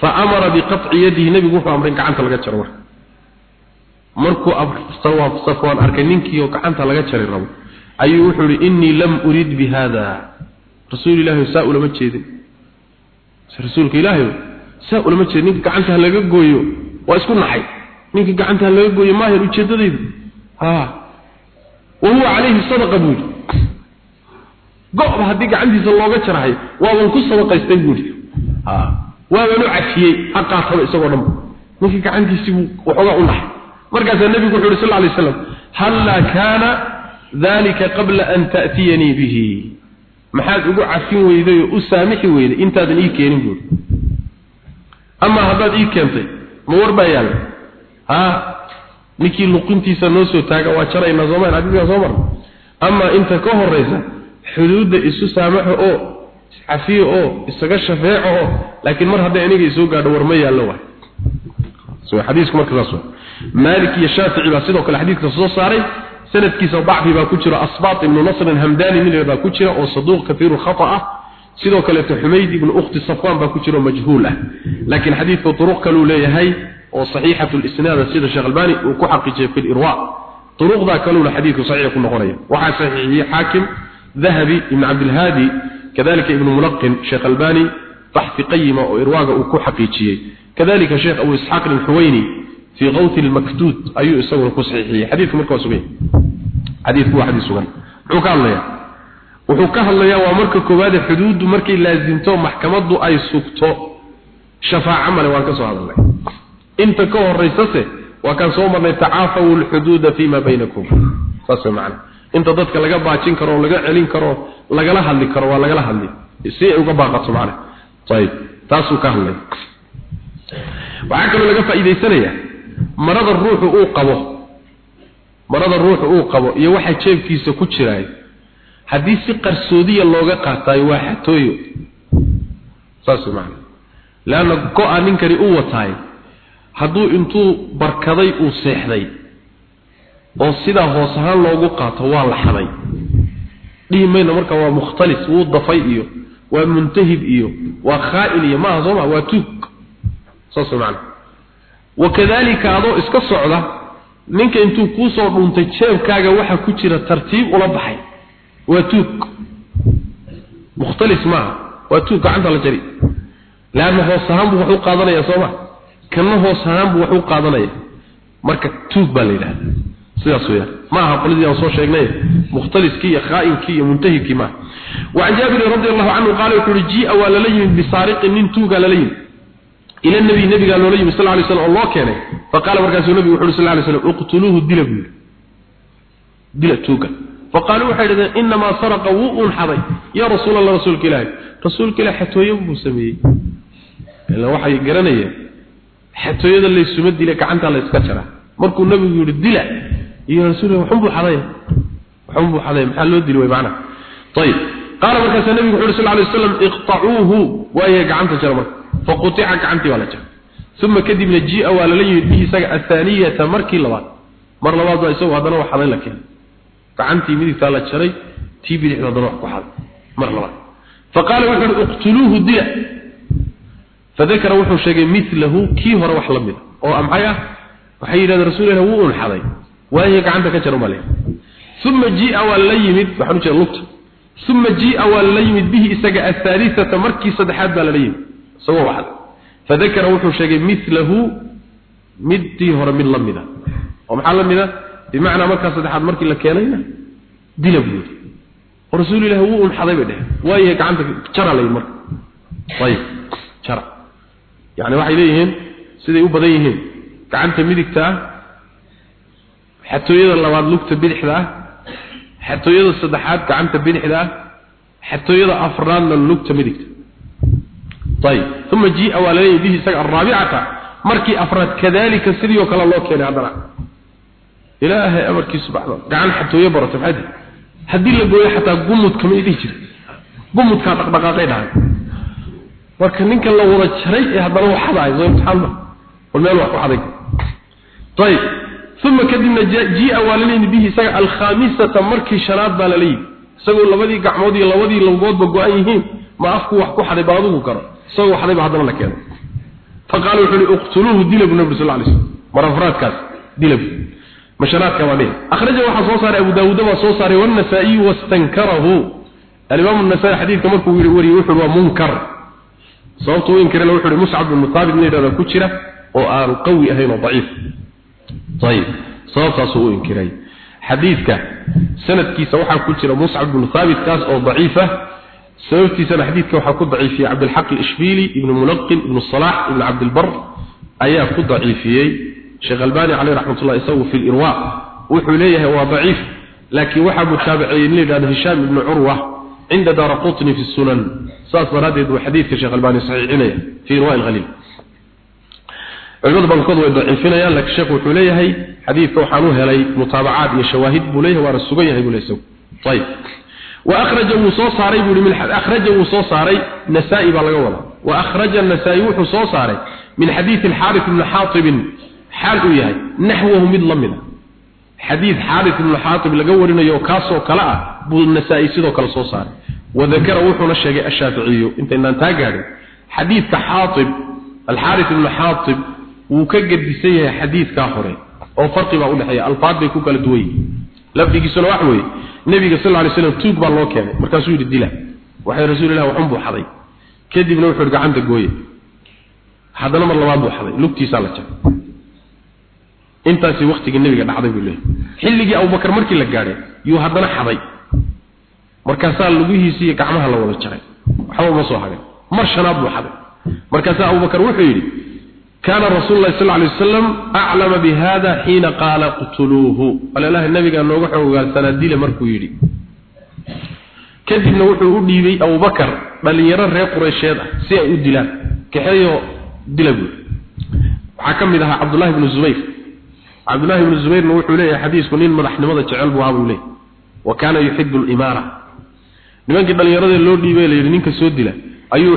fa amara bi qat'i yadihi nabigu wuxuu amray gacanta laga jaro markuu absawaaf safwan arkay ninkii oo gacanta laga jaray rabo ayuu wuxuu yiri inni lam urid bi hada rasuulillahi sallallahu alayhi wasallam rasuulka ilaahay saa ulama jeed ninka gacanta laga gooyo waa isku naxay ninka gacanta laga gooyo ma ahayn ujeedadaydu ha huwa calayhi sadaqa buuri go-ba haddii gacantiisa looga jarahay waaban ku sadaqaystay buuri ha waaban u cafiyey ha qaataba isagoo dhan ninka gacantiisii buu waxoogaa u naxay markaasaa nebigu wuxu uhi sal alay slam hallaa kaana dalika qabla an ta'tiyanii bihi maxaad ugu cafin weyday oo u saamixi weyday intaadan ii keenin buuri ama haddaad ii keentay ma war baa yaalla ha ninkii luqintiisa noo soo taaga waa jaraynaa soomaan xadiidkaa soo mar. Ama inta ka horraysa xuduudda isu saamaxo oo iscafiyo oo isaga shafeeco oo laakiin mar hadday aniga isoo gaadho war ma yaallo waay. Xadiisku marka saas maalik iyo shaafici baa sidoo kale xadiidka soo saaray sanadkiisa dacfi baa ku jira asbaat ibn nasr hamdani min baa ku jira oo saduuq kathiru khata ah. Sidoo kale xumayd ibn ukhti safwan baa ku jira majhuul ah. Laakiin xadiidku turuq kalu leeyahay oo saxiixatu al-isnad sida sheekh uu ku xaqiijiyay fi al-irwa turuqda kalu xadiidku saxiix ku noqonaya. Waxa saxiixiyay hakim dhahabi ibn abd al-hadi kadalika ibn sheekh albani bahthi qayyima oo irwaaga uu ku xaqiijiyay kadalika sheekh abu ishaq al-huwayni fii qawti lmakduud ayuu isaguna ku saxiixiyey xadiidku marka waa sugan xadiidku waa xadiis sugan muxuu ka hadlayaa wuxuu ka hadlayaa waa marka koowaade xuduuddu markay laasimto maxkamaddu ay sugto shafaaco male waan ka soo hadalnay inta ka horaysase waa kaan soo marnay tacaafaw alxuduuda fima baynakum saas way macana inta dadka laga baajin karo laga celin karo lagala hadli karo waa lagala hadli si ay marada ruuxu uu qabo marada ruuxu uu qabo iyo waxa jeebkiisa ku jiraay haddii si qarsoodiya looga qaataayo waa xatooyo. Saas macana leanna go-a ninkani u wataay hadduu intuu barkaday uu seexday oo sidaa hoos ahaan loogu qaato waa la xaday dhihi mayna marka waa mukhtalis wuu dafay iyo waa muntahib iyo waa khaa'in iyo maaha soo ma waa tuug. Saas macana wakadalika adoo iska socda ninka intuu kuu soo dhuuntay jeebkaaga waxa ku jira tartiib ula baxay waa tuug mukhtalis maaha waa tuug gacanta la jari laanna hoos ahaan buu wax u qaadanaya soo ma kana hoos ahaan buu wax u qaadanaya marka tuug baa la yidhahda sidaas weeyaan ma aha qoladii aan soo sheegnay mukhtaliskii iyo khaainkii iyo muntahibkii ma وعن جابر رضي الله عنه قال يقول جيء ولا لين بسارق من توغا لين ila nabi nabiga loola yimi sallallahu alayhi wasallam loo keenay. Faqala warkaasuu nabigu wuxuu sallallahu alayhi wasallam uqtuluhu dilabu dilatuka faqalu waxa inma saraqa wu'un haday ya rasuul allah rasuul kilaah rasuul kilaah xatooyo buu sameeyay ila waxa garanaya xatooyada la isuma dilay gacanta la iska markuu nabigu yiri dila. Iyo rasuul wuxuu haday wuxuu haday maxaa loo dilay macna tayib. Qala warkaasuu nabigu wuxuu sallallahu alayhi wasallam iqta'uuhu. Wa ya gacanta jara markaa faqutica gacantii waa la jaray uma kadibna jia waa lala yimid bihi isaga athaaniyata markii labaad. Mar labaad baa isagu haddana wax xaday la keenay. Gacantii midigtaa la jaray tii bidixda haddana wax ku xaday. Mar labaad. Faqaala wuxuuhi iqtuluuhu dila. Fadakara wuxuu sheegay milahu kii hore wax la mid a ah. oo amxay ah waxay yidhahdeen rasul ilah wuu un xaday. Waayo gacanta ka jaruma leh. Uma jia waa lala yimid waxaan u jeeda lugta. Uma jia waa lala yimid bihi isaga athaalihata markii saddexaad baa lala yimid soo waxad fadakara wuxuu sheegay mithlahu midii hore mid lamida ah. oo maxaa lamida ah? bimacnaa markaa saddexaad markii la keenayna dila buuri oo rasuul ilaahi wuu unxaday bay dheheen waayahay gacanta jara lay marka. Ayib jara. Yani waxay leeyihiin siday u badan yihiin. Gacanta midigta ah xatooyada labaad lugta bidixda ah xatooyada saddexaad gacanta bidixda ah xatooyada afraadna lugta midigta ayib uma jia waa laleeyahy bihi isaga araabicata markii afraad kadalika sidii oo kale loo keenay haddana ilaahay amarkiisu bacda gacan xatooyo barata maxaadi haddii la gooyo xataa gumudka may dhihi jira gumudkaa dhaqdhaqaaqay dhahay marka ninka la wada jaray ee haddana wax xadaay soo imtixaan ma war meel wax ku xaday ayib uma kadibna jia waa laleeyahy bihi isaga alkhaamisata markii shanaad baa laleeyahy isagoo labadii gacmood iyo labadii lugoodba go-an ma afku wax ku xaday isagoo xaday ba haddana la keenay faqaala wuxuu yihi uqtuluuhu dilabu nabi sal alay slam marafraadkaas dilabu mashanaadka waa dhihi akhraja waxaa soo saaray abu daawuud baa soo saaray wannasaa'iy wastankarahu alimaamu nasaa-i xadiidka markuu wariyey wuxuu waa munkar. Sababtu in kale wuxuu mus'ab bin mutabid needada ku jira oo aan qawi ahayn oo dhaif tayib sababtaas uu inkiray. Xadiidka sanadkiisa waxa ku jira mus'ab bin thabit kaas oo dha'ifa sababtiisana xadiidka waxaa ku daciifiyey cabdilxaq alishbiili ibnu mulaqin ibnu salax ibnu cabdilbar ayaa ku daciifiyey. Sheekh albaani caleyh raxmatullah isagu fi lirwa wuxuu leeyahay waa daciif laakiin waxaa mutaabiceeyey in la yidhahdo hishaam ibnu curwa cinda daara fi sunan. Saas daraaddeed buu xadiidka sheekh albaani saxiixinaya fi irwa alhaliil culimada badankood way daciifinayaan laakiin sheekhu wuxuu leeyahay xadiidka waxaan u helay mutaabacaad iyo shawaahid buu leeyahay waana sugan yahay buu le isagu. Ayb طيب وأخرجه صوص عري من حد أخرجه صوص عري نسائي بالغوضة وأخرج النسائي صوص عري من حديث الحارث بن حاطب حال إياه نحوه من ضمنه حديث حارث بن حاطب لقورنا يوكاسو كلا بو النسائي سيدو كلا صوصار وذكر وحنا الشيء الشافعي انت ان انت قاعد حديث حاطب الحارث بن حاطب وكجد سيه حديث كاخري او فرق با ودخيا الفاظ بي ku kala duway lafdigiisuna wax weey nabiga sallallahu alayhi wasallam tuug baa loo keenay. Markaasuu yiri dila. Waxay rasuulullaahi waxun buu xaday. Kadibna wuxuu gacanta gooyay hadana mar labaad buu xaday. Lugtiisa la jabay. Intaasi waqtigii nabiga dhacday buu leeyahay. Xilligii abubakar markii la gaadhay yuu haddana xaday. Markaasaa lugihiisii iyo gacmaha la wada jaray. Waxba ma soo hadhin mar shanaad buu xaday. Markaasaa abubakar wuxuu yidhi kaana rasuulu lahi sal ly wasalam aclama bi hada xiina qaala qtuluuhu walaalaha nabigaa nooga xoogaalsanaa dile markuu yidhi kadibna wuxuu u dhiibay abubakar dhalinyaro reer qureysheed ah si ay u dilaan kaxeeyo dila buuri waxaa ka mid ahaa cabdullahi bnu zubayr cabdullahi bnu zubayrna wuxuu leeyahay xadiisku nin madaxnimada jecel buu ahaa buu leeyahy wa kaana yuxibu limaara nimankii dhallinyarada loo dhiibay la yidhi ninka soo dila ayuu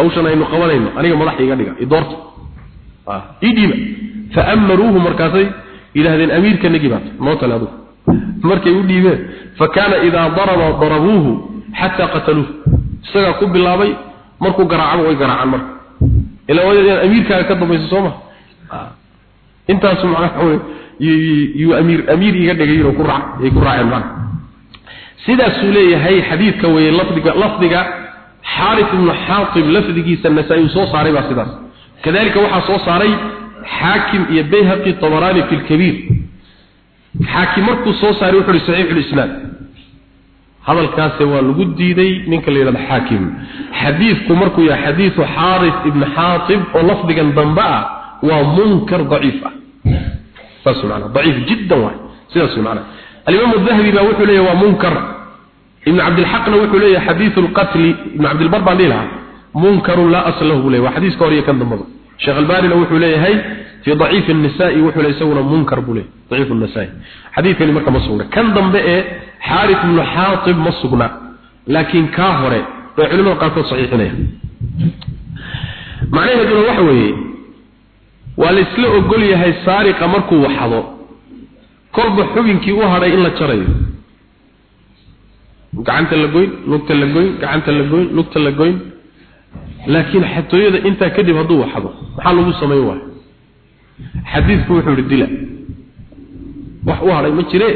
hawshan aynu qabanayno aniga madaxa iga dhiga idoorta ii dhiiba. Fa amaruuhu markaasay yidhaahdeen amiirka nagi baat noo tale adugu markay u dhiibeen fa kaana idaa daraba darabuuhu xataa qataluuhu. Isagaa ku bilaabay markuu garaacaba way garaacaan marka. Ilaa wadaadeen amiirkaaga ka soo ma intaasu macnaha yuu amiir amiir iga dhigay inuu ku raac ay ku raaceen macnaha sidaasuu leeyahay xadiidka weeye lafdiga lafdiga xaarif ibnu xaatib lafdigiisa nasaa-i soo saaray baa sidaas. Kadalika waxaa soo saaray xaakim iyo bayhaqi tabaraani fi lkabiir xaakim markuu soo saaray wuxu uhi saxiixulisnaad hadalkaase waa lagu diiday ninka la yidhahdo xaakim. Xadiidku markuu yahay xadiidu xaaris ibni xaatib oo lafdigan dambe ah waa munkar daciif ah. Saas maana daciif jiddan waay. Sidaas maana alimaam dahabi baa wuxuu leeyahay waa munkar ibn abd wuxuu leeyahay hadith al-qatl ibn abd al-bar baa leeyahay munkar la aslahu leeyahay. Hadith ka horiye kan damado sheekh albaarina wuxuu leeyahay fi da'if an-nisa'i wuxuu leeyahay munkar bule da'if an-nisa'i hadithani marka masuura kan dambe ee harith ibn ma sugna laakiin kaa hore oo culimada qaar saxiixinaya. Macnaheedu waxa weeye waa la isla ogol yahay saariqa markuu waxado kolba xubinkii u hadhay in la jarayo gacanta la goyn lugta la goyn gacanta la goyn lugta la goyn. Laakiin xatooyada intaa kadib hadduu waxdo maxaa lagu samayn waaya xadiidku wuxuu dila wax u hadhay ma jire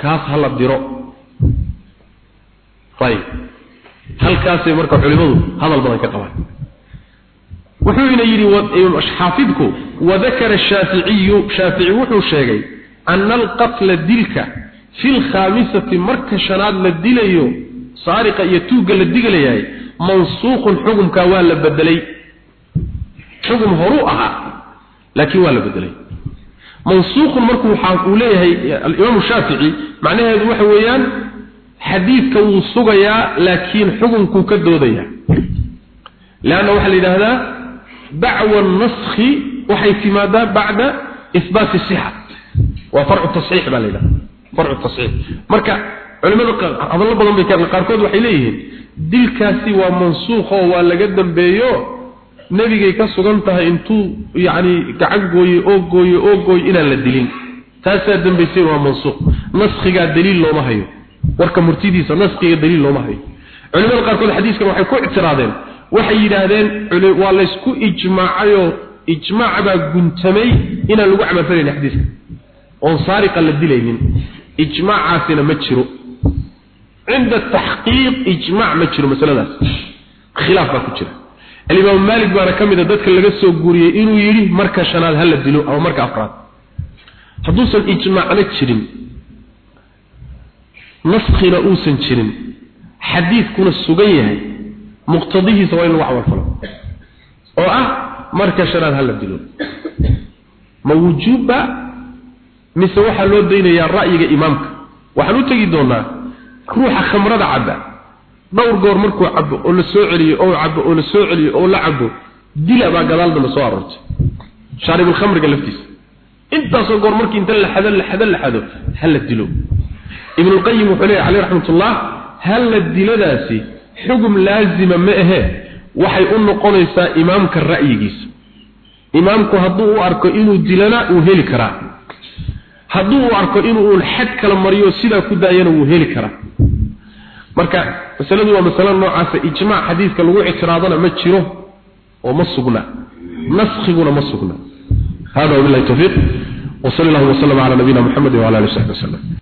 kaas hala diro. Ayib halkaasay marka culimadu hadal badan ka qabaan. Wuxuu ina yidhi xaafidku wadakara ashaaficiyu shaafici wuxuu sheegay ana alqatla dilka fi lkhaamisati marka shanaad la dilayo saariqa iyo tuugga la digalayahay mansuuqun xukumkaa waa la bedelay. Xukum horuu ahaa laakiin waa la bedelay. Mansuuqun markuu waxa uu leeyahay al-imaam shaafici macnaheedu waxa weeyaan xadiidka wuu sugayaa laakiin xukunkuu ka doodaya laanna waxaa la yidhaahdaa dacwa naskhi waxay timaadaa bacda ihbaati sixa. Waa farcu tasxiix baa la yidhahda farcu tasxiix marka culimada hadallo badan bay qaarkood waxay leeyihiin dilkaasi waa mansuuq oo waa laga dambeeyo nabigay ka sugan tahay intuu yacni gacan gooye oo gooye oo gooye inaan la dilin. Taasaa dambaysay waa mansuuq naskhigaa daliil looma hayo. Warka murtidiisa naskhiga daliil looma hayo. Culimada qaarkood xadiiskan waxay ku ictiraadeen. Waxay yidhaahdeen waa laysku ijmaacayoo ijmaac baa guntamay inaan lagu camalfalayn xadiiska. Oon saariqa la dilaynin ijmaacaasina ma jiro. Cinda taxqiiq ijmaac ma jiro masaladaas. Khilaaf baa ku jira. Alimaam maalik baana ka mid a dadka laga soo guuriyey inuu yidhi marka shanaad ha la dilo ama marka afraad. Hadduusan ijmaacna jirin naskhina uusan jirin xadiidkuna sugan yahay muqtadihiisa waa in lagu camalfalo oo ah marka shanaad ha la dilo. Ma wujuubba mise waxaa loo daynayaa ra'yiga imaamka. Waxaan u tegi doonaa ruuxa khamrada cadda. Dhowr goor markuu cabo oo la soo celiyo oo cabo oo la soo celiyo oo la cabo dila baa gadaal dambe soo aroortay. Shaaribulkhamriga laftiisa. Intaasoo goor markii inta la xado la xado la xado hala dilo. Ibnulqayim al-qayyim wuxuu raxmat alayhi rahmatullah hala diladaasi xugum laazima ma ahee? Waxay u noqonaysaa imaamka ra'yigiisa. Imaamku hadduu u arko inuu dilana uu heli karaa hadduu u arko inuu uun xad kala mariyo sidaa ku daayana wuu heli karaa. Marka masaladu waa masalo noocaasa ah. ijmaac xadiidka lagu ictiraadana ma jiro oo ma sugna. Naskiguna ma sugna. Hada wabilahi towfiiq wsal allahuma wslm cala nabiyina muxamedi wala ali w saxbi waslem